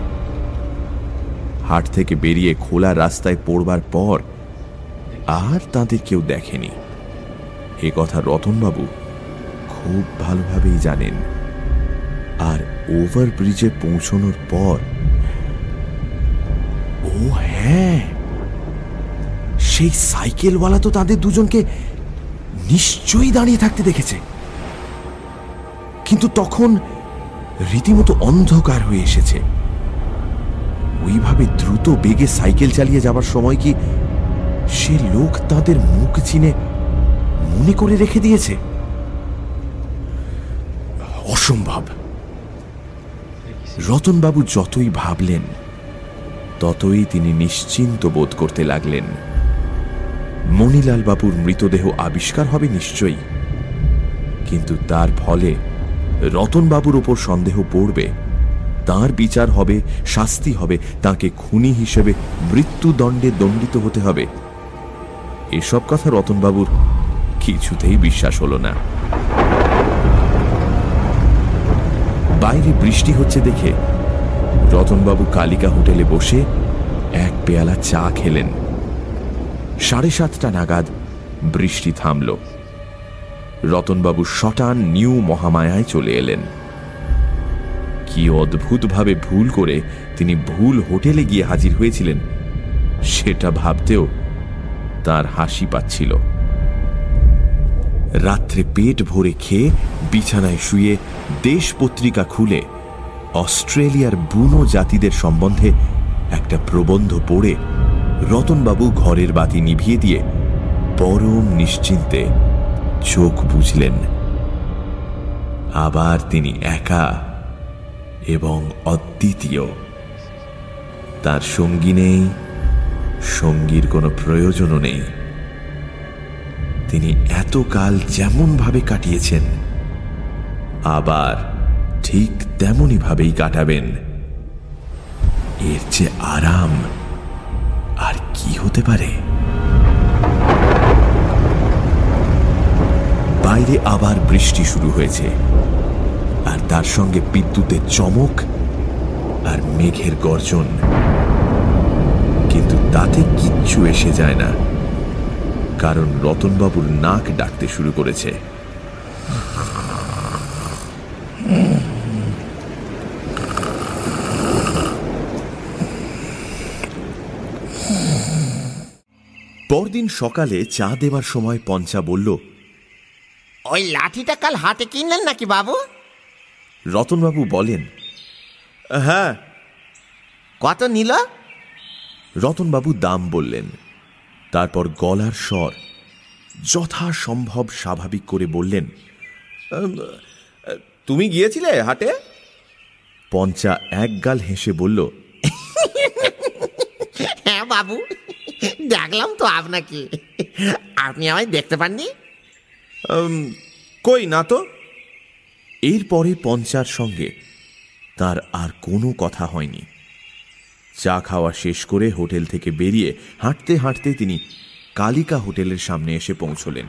হাট থেকে বেরিয়ে খোলা রাস্তায় পড়বার পর আর তাদের কেউ দেখেনি। এ কথা রতনবাবু খুব ভালোভাবেই জানেন। আর ওভার ব্রিজে পৌঁছানোর পর ও হ্যাঁ সেই সাইকেলওয়ালা তো তাদের দুজনকে নিশ্চয়ই দাঁড়িয়ে থাকতে দেখেছে। কিন্তু তখন রীতিমতো অন্ধকার হয়ে এসেছে। ওইভাবে দ্রুত বেগে সাইকেল চালিয়ে যাবার সময় কি সে লোক তাদের মুখ চিনে মনে করে রেখে দিয়েছে? অসম্ভব। রতনবাবু যতই ভাবলেন, ততই তিনি নিশ্চিন্ত বোধ করতে লাগলেন। মণিলাল বাবুর মৃতদেহ আবিষ্কার হবে নিশ্চয়ই। কিন্তু তার ফলে রতনবাবুর ওপর সন্দেহ পড়বে। তার বিচার হবে, শাস্তি হবে, তাকে খুনি হিসেবে মৃত্যুদণ্ডে দণ্ডিত হতে হবে। এসব কথা রতনবাবুর কিছুতেই বিশ্বাস হলো না। বাইরে বৃষ্টি হচ্ছে দেখে রতনবাবু কালিকা হোটেলে বসে এক পেয়ালা চা খেলেন। সাড়ে সাতটা নাগাদ বৃষ্টি থামল। রতনবাবু শটান নিউ মহামায়ায় চলে এলেন। কি অদ্ভুতভাবে ভুল করে তিনি ভুল হোটেলে গিয়ে হাজির হয়েছিলেন, সেটা ভাবতেও তার হাসি পাচ্ছিল। রাত্রে পেট ভরে খেয়ে বিছানায় শুয়ে দেশ পত্রিকা খুলে অস্ট্রেলিয়ার বুনো জাতিদের সম্বন্ধে একটা প্রবন্ধ পড়ে রতনবাবু ঘরের বাতি নিভিয়ে দিয়ে পরম নিশ্চিন্তে চোখ বুঝলেন। আবার তিনি একা এবং অদ্বিতীয়। তার সঙ্গী নেই, সঙ্গীর কোনো প্রয়োজনও নেই। তিনি এতকাল যেমনভাবে কাটিয়েছেন, আবার ঠিক তেমনই ভাবেই কাটাবেন। এর যে আরাম আর কি হতে পারে? বাইরে আবার বৃষ্টি শুরু হয়েছে, আর তার সঙ্গে বিদ্যুতের চমক আর মেঘের গর্জন। কিন্তু তাতে কিচ্ছু এসে যায় না, কারণ রতনবাবুর নাক ডাকতে শুরু করেছে। পরদিন সকালে চা দেবার সময় পঞ্চা বলল ওই লাঠিটা কাল হাতে কিনলেন নাকি বাবু? রতনবাবু বলেন হ্যাঁ। কত নিল? রতনবাবু দাম বললেন তারপর গলার স্বর যথাসম্ভব স্বাভাবিক করে বললেন তুমি গিয়েছিলে হাটে? পঞ্চা এক গাল হেসে বলল হ্যাঁ বাবু। দেখলাম তো আপনাকে। আপনি আমায় দেখতে পাননি? কই না তো? এরপরে পঞ্চার সঙ্গে তার আর কোনো কথা হয়নি। চা খাওয়া শেষ করে হোটেল থেকে বেরিয়ে হাঁটতে হাঁটতে তিনি কালিকা হোটেলের সামনে এসে পৌঁছলেন।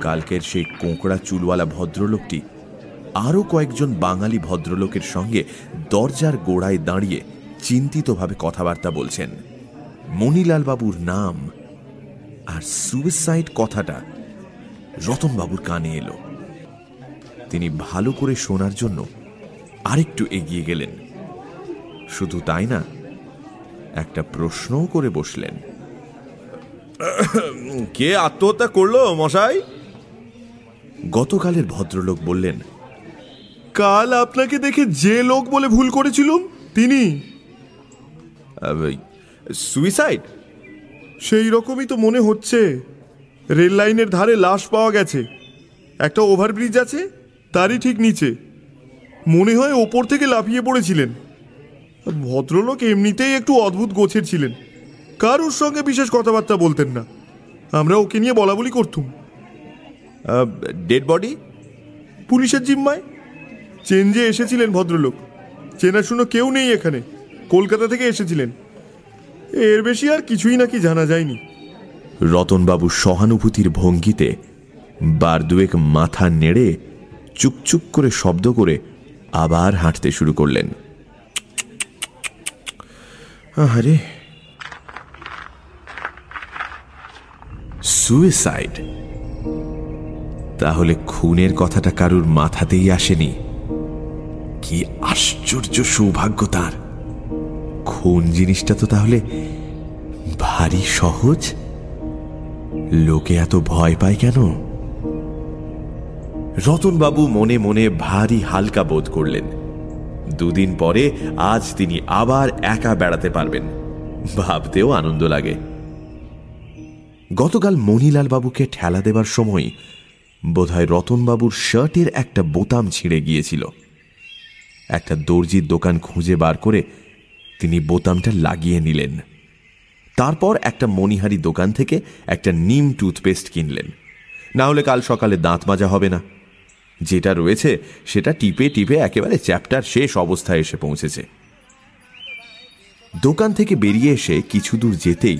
কালকের সেই কোঁকড়া চুলওয়ালা ভদ্রলোকটি আরও কয়েকজন বাঙালি ভদ্রলোকের সঙ্গে দরজার গোড়ায় দাঁড়িয়ে চিন্তিতভাবে কথাবার্তা বলছেন। মণিলালবাবুর নাম আর সুইসাইড কথাটা রতনবাবুর কানে এলো। তিনি ভালো করে শোনার জন্য আরেকটু এগিয়ে গেলেন। শুধু তাই না, একটা প্রশ্নও করে বসলেন। কে আত্মহত্যা করল মশাই? গতকালের ভদ্রলোক বললেন কাল আপনাকে দেখে যে লোক বলে ভুল করেছিলুম তিনি। সুইসাইড সেই রকমই তো মনে হচ্ছে। রেল লাইনের ধারে লাশ পাওয়া গেছে। একটা ওভারব্রিজ আছে তারই ঠিক নিচে। মনে হয় ওপর থেকে লাফিয়ে পড়েছিলেন। ভদ্রলোক এমনিতেই একটু অদ্ভুত গোছের ছিলেন। কারোর সঙ্গে বিশেষ কথাবার্তা বলতেন না। আমরা ওকে নিয়ে বলা বলি করতুম ডেড বডি পুলিশের জিম্মায়? চেঞ্জে এসেছিলেন ভদ্রলোক। চেনাশুনো কেউ নেই এখানে। কলকাতা থেকে এসেছিলেন। এর বেশি আর কিছুই নাকি জানা যায়নি। রতনবাবু সহানুভূতির ভঙ্গিতে বার দুয়েক মাথা নেড়ে চুপচুপ করে শব্দ করে আবার হাঁটতে শুরু করলেন। আরে সুইসাইড তাহলে খুনের কথাটা কারুর মাথাতেই আসেনি। কি আশ্চর্য সৌভাগ্য তার। খুন জিনিসটা তো তাহলে ভারী সহজ? লোকে এত ভয় পায় কেন? রতনবাবু মনে মনে ভারী হালকা বোধ করলেন। দুদিন পরে আজ তিনি আবার একা বেড়াতে পারবেন। ভাবতেও আনন্দ লাগে। গতকাল মণিলাল বাবুকে ঠেলা দেবার সময় বোধহয় রতনবাবুর শার্টের একটা বোতাম ছিঁড়ে গিয়েছিল। একটা দর্জির দোকান খুঁজে বার করে তিনি বোতামটা লাগিয়ে নিলেন। তারপর একটা মণিহারি দোকান থেকে একটা নিম টুথপেস্ট কিনলেন। না হলে কাল সকালে দাঁত মাজা হবে না। যেটা রয়েছে, সেটা টিপে টিপে একেবারে চ্যাপ্টার শেষ অবস্থায় এসে পৌঁছেছে। দোকান থেকে বেরিয়ে এসে কিছু দূর যেতেই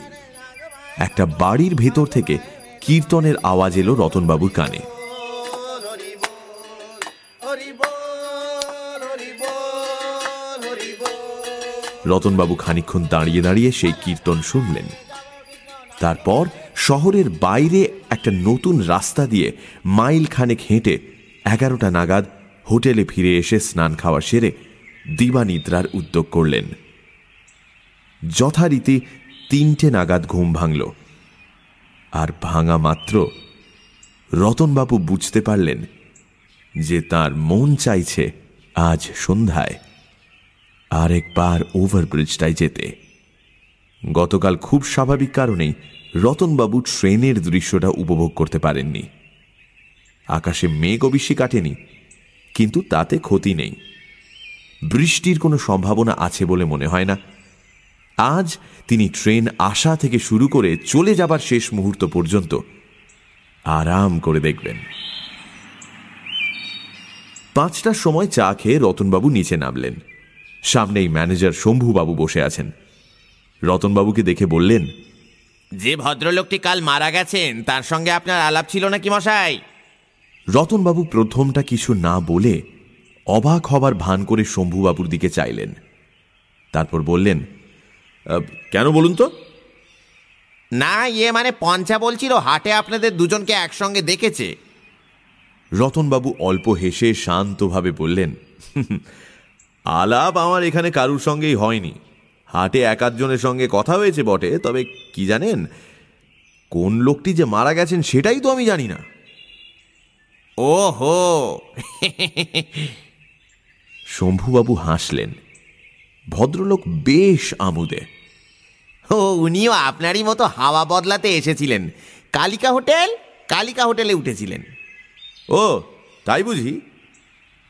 একটা বাড়ির ভেতর থেকে কীর্তনের আওয়াজ এলো রতনবাবুর কানে। রতনবাবু খানিক্ষণ দাঁড়িয়ে দাঁড়িয়ে সেই কীর্তন শুনলেন। তারপর শহরের বাইরে একটা নতুন রাস্তা দিয়ে মাইল খানেক হেঁটে এগারোটা নাগাদ হোটেলে ফিরে এসে স্নান খাওয়া সেরে দিবানিদ্রার উদ্যোগ করলেন। যথারীতি তিনটে নাগাদ ঘুম ভাঙল। আর ভাঙা মাত্র রতনবাবু বুঝতে পারলেন যে তার মন চাইছে আজ সন্ধ্যায়। আরেকবার ওভারব্রিজটায় যেতে। গতকাল খুব স্বাভাবিক কারণেই রতনবাবু ট্রেনের দৃশ্যটা উপভোগ করতে পারেননি। আকাশে মেঘ অবশ্যই কাটেনি, কিন্তু তাতে ক্ষতি নেই। বৃষ্টির কোনো সম্ভাবনা আছে বলে মনে হয় না। আজ তিনি ট্রেন আসা থেকে শুরু করে চলে যাবার শেষ মুহূর্ত পর্যন্ত আরাম করে দেখবেন। পাঁচটার সময় চা খেয়ে রতনবাবু নিচে নামলেন। সামনেই ম্যানেজার শম্ভুবাবু বসে আছেন। রতনবাবুকে দেখে বললেন যে ভদ্রলোকটি কাল মারা গেছেন তার সঙ্গে আপনার আলাপ ছিল নাকি মশাই? রতনবাবু প্রথমটা কিছু না বলে অবাক হবার ভান করে শম্ভুবাবুর দিকে চাইলেন। তারপর বললেন কেন বলুন তো? না ইয়ে মানে পঞ্চা বলছিল হাটে আপনাদের দুজনকে একসঙ্গে দেখেছে। রতনবাবু অল্প হেসে শান্তভাবে বললেন আলাপ আমার এখানে কারুর সঙ্গেই হয়নি। হাটে এক আধজনের সঙ্গে কথা হয়েছে বটে তবে কি জানেন কোন লোকটি যে মারা গেছেন সেটাই তো আমি জানি না। ও হো শম্ভুবাবু হাসলেন। ভদ্রলোক বেশ আমুদে। ও উনিও আপনারই মতো হাওয়া বদলাতে এসেছিলেন। কালিকা হোটেল কালিকা হোটেলে উঠেছিলেন। ও তাই বুঝি?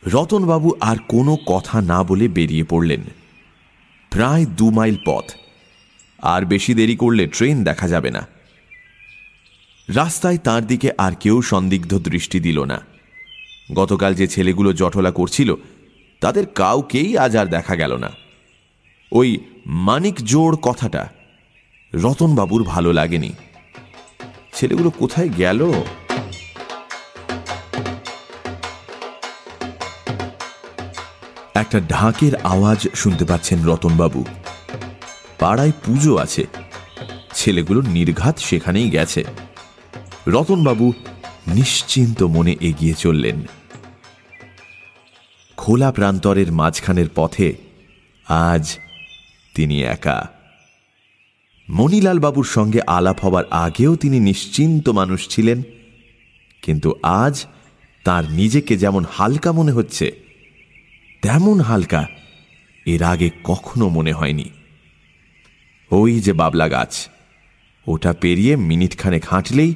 রতনবাবু আর কোনো কথা না বলে বেরিয়ে পড়লেন। প্রায় দু মাইল পথ। আর বেশি দেরি করলে ট্রেন দেখা যাবে না। রাস্তায় তার দিকে আর কেউ সন্দিগ্ধ দৃষ্টি দিল না। গতকাল যে ছেলেগুলো জটলা করছিল, তাদের কাউকেই আজ আর দেখা গেল না। ওই মানিক জোড় কথাটা রতনবাবুর ভালো লাগেনি। ছেলেগুলো কোথায় গেল? একটা ঢাকের আওয়াজ শুনতে পাচ্ছেন রতনবাবু। পাড়ায় পুজো আছে। ছেলেগুলো নির্ঘাত সেখানেই গেছে। রতনবাবু নিশ্চিন্ত মনে এগিয়ে চললেন। খোলা প্রান্তরের মাঝখানের পথে আজ তিনি একা। মণিলাল বাবুর সঙ্গে আলাপ হবার আগেও তিনি নিশ্চিন্ত মানুষ ছিলেন, কিন্তু আজ তার নিজেকে যেমন হালকা মনে হচ্ছে তেমন হালকা, এর আগে কখনো মনে হয়নি। ওই যে বাবলা গাছ, ওটা পেরিয়ে মিনিটখানে হাঁটলেই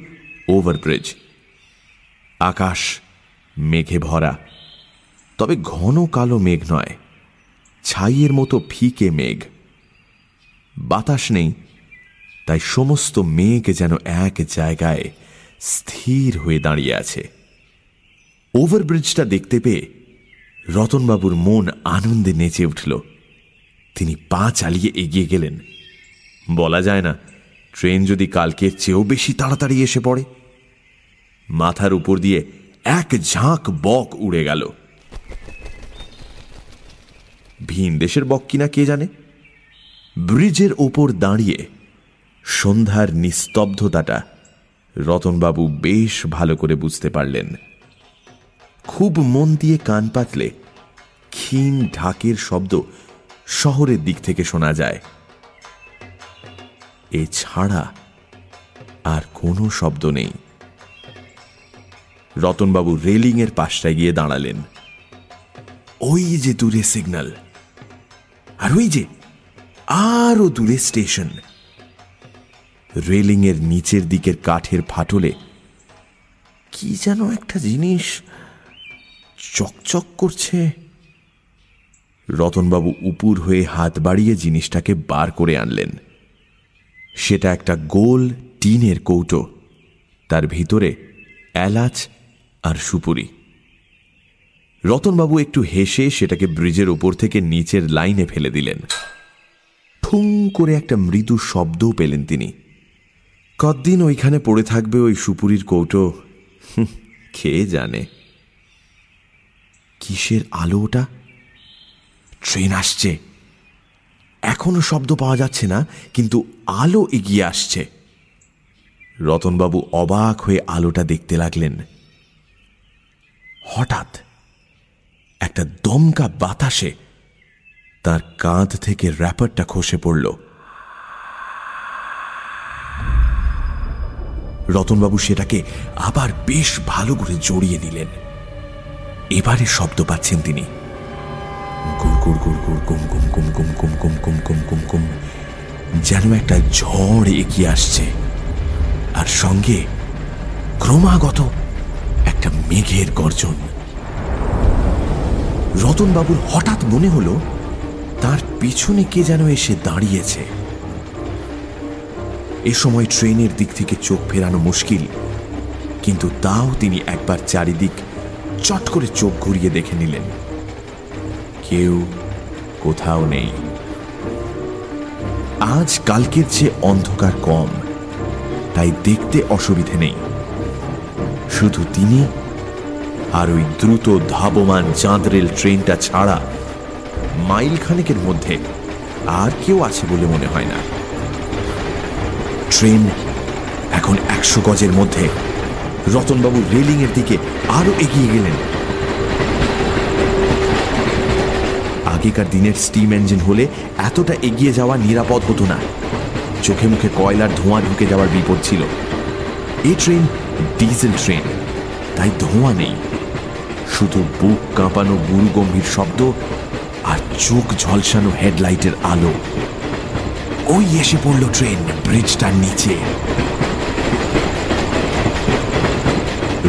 ওভারব্রিজ আকাশ মেঘে ভরা, তবে ঘন কালো মেঘ নয়, ছাইয়ের মতো ফিকে মেঘ। বাতাস নেই, তাই সমস্ত মেঘ যেন এক জায়গায় স্থির হয়ে দাঁড়িয়ে আছে। ওভারব্রিজটা দেখতে পেয়ে রতনবাবুর মন আনন্দে নেচে উঠল। তিনি পা চালিয়ে এগিয়ে গেলেন। বলা যায় না, ট্রেন যদি কালকের চেয়েও বেশি তাড়াতাড়ি এসে পড়ে। মাথার উপর দিয়ে এক ঝাঁক বক উড়ে গেল। ভিন দেশের বক কিনা কে জানে? ব্রিজের ওপর দাঁড়িয়ে সন্ধ্যার নিস্তব্ধতাটা রতনবাবু বেশ ভালো করে বুঝতে পারলেন। খুব মন দিয়ে কান পাতলে ক্ষীণ ঢাকের শব্দ শহরের দিক থেকে শোনা যায়। এছাড়া আর কোনো শব্দ নেই। রতনবাবু রেলিংয়ের পাশটায় গিয়ে দাঁড়ালেন। ওই যে দূরে সিগন্যাল। আর ওই যে আরও দূরে স্টেশন। রেলিংয়ের নিচের দিকের কাঠের ফাটলে কি যেন একটা জিনিস চকচক করছে। রতনবাবু উপুর হয়ে হাত বাড়িয়ে জিনিসটাকে বার করে আনলেন। সেটা একটা গোল টিনের কৌটো, তার ভিতরে এলাচ আর সুপুরি। রতনবাবু একটু হেসে সেটাকে ব্রিজের ওপর থেকে নিচের লাইনে ফেলে দিলেন। ঠুং করে একটা মৃদু শব্দও পেলেন তিনি। কতদিন ওইখানে পড়ে থাকবে ওই সুপুরির কৌটো? খেয়ে জানে। কিসের আলো ওটা? ট্রেন আসছে। এখনও শব্দ পাওয়া যাচ্ছে না, কিন্তু আলো এগিয়ে আসছে। রতনবাবু অবাক হয়ে আলোটা দেখতে লাগলেন। হঠাৎ একটা দমকা বাতাসে তার কাঁধ থেকে র্যাপারটা খসে পড়ল। রতনবাবু সেটাকে আবার বেশ ভালো করে জড়িয়ে দিলেন এবারে শব্দ পাচ্ছেন তিনি গুম যেন একটা ঝড় এগিয়ে আসছে আর সঙ্গে ক্রমাগত একটা মেঘের গর্জন রতনবাবুর হঠাৎ মনে হলো তার পিছনে কে যেন এসে দাঁড়িয়েছে এ সময় ট্রেনের দিক থেকে চোখ ফেরানো মুশকিল কিন্তু তাও তিনি একবার চারিদিক চট করে চোখ ঘুরিয়ে দেখে নিলেন। কেউ কোথাও নেই। আজ কালকের চেয়ে অন্ধকার কম, তাই দেখতে অসুবিধে নেই। শুধু তিনি আর ওই দ্রুত ধাবমান চাঁদ রেল ট্রেনটা ছাড়া মাইল খানেকের মধ্যে আর কেউ আছে বলে মনে হয় না। ট্রেন এখন একশো গজের মধ্যে রতনবাবু রেলিংয়ের দিকে আরও এগিয়ে গেলেন। আগেকার দিনের স্টিম ইঞ্জিন হলে এতটা এগিয়ে যাওয়া নিরাপদ হতো না। চোখে মুখে কয়লার ধোঁয়া ঢুকে যাওয়ার বিপদ ছিল। এই ট্রেন ডিজেল ট্রেন, তাই ধোঁয়া নেই। শুধু বুক কাঁপানো গুরু গম্ভীর শব্দ আর চোখ ঝলসানো হেডলাইটের আলো। ওই এসে পড়ল ট্রেন, ব্রিজটার নিচে।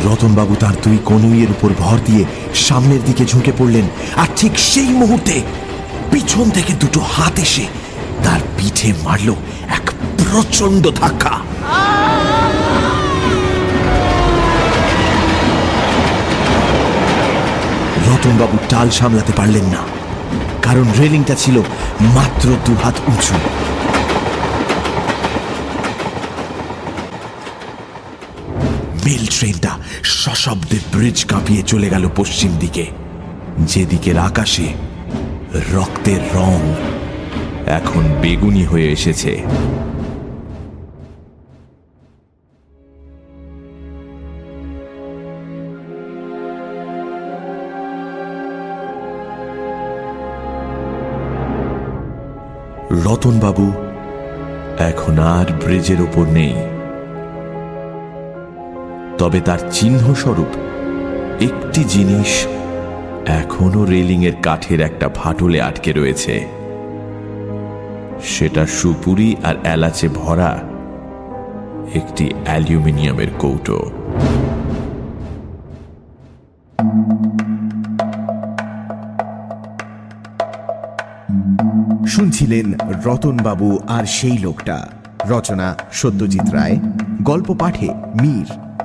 রতনবাবু তার দুই কনুইয়ের উপর ভর দিয়ে সামনের দিকে ঝুঁকে পড়লেন, আর ঠিক সেই মুহূর্তে পিছন থেকে দুটো হাত এসে তার পিঠে মারল এক প্রচণ্ড ধাক্কা। রতনবাবু টাল সামলাতে পারলেন না, কারণ রেলিংটা ছিল মাত্র দু হাত উঁচু। মেল ট্রেনটা সশব্দে ব্রিজ কাঁপিয়ে চলে গেল পশ্চিম দিকে। যেদিকের আকাশে রক্তের রং এখন বেগুনি হয়ে এসেছে। রতনবাবু, এখন আর ব্রিজের ওপর নেই। তবে তার চিহ্ন স্বরূপ একটি জিনিস এখনও রেলিংয়ের কাঠের একটা ফাটলে আটকে রয়েছে। সেটা সুপুরি আর এলাচে ভরা একটি অ্যালুমিনিয়ামের কৌটো। শুনছিলেন রতনবাবু আর সেই লোকটা। রচনা সত্যজিৎ রায়। গল্প পাঠে মীর।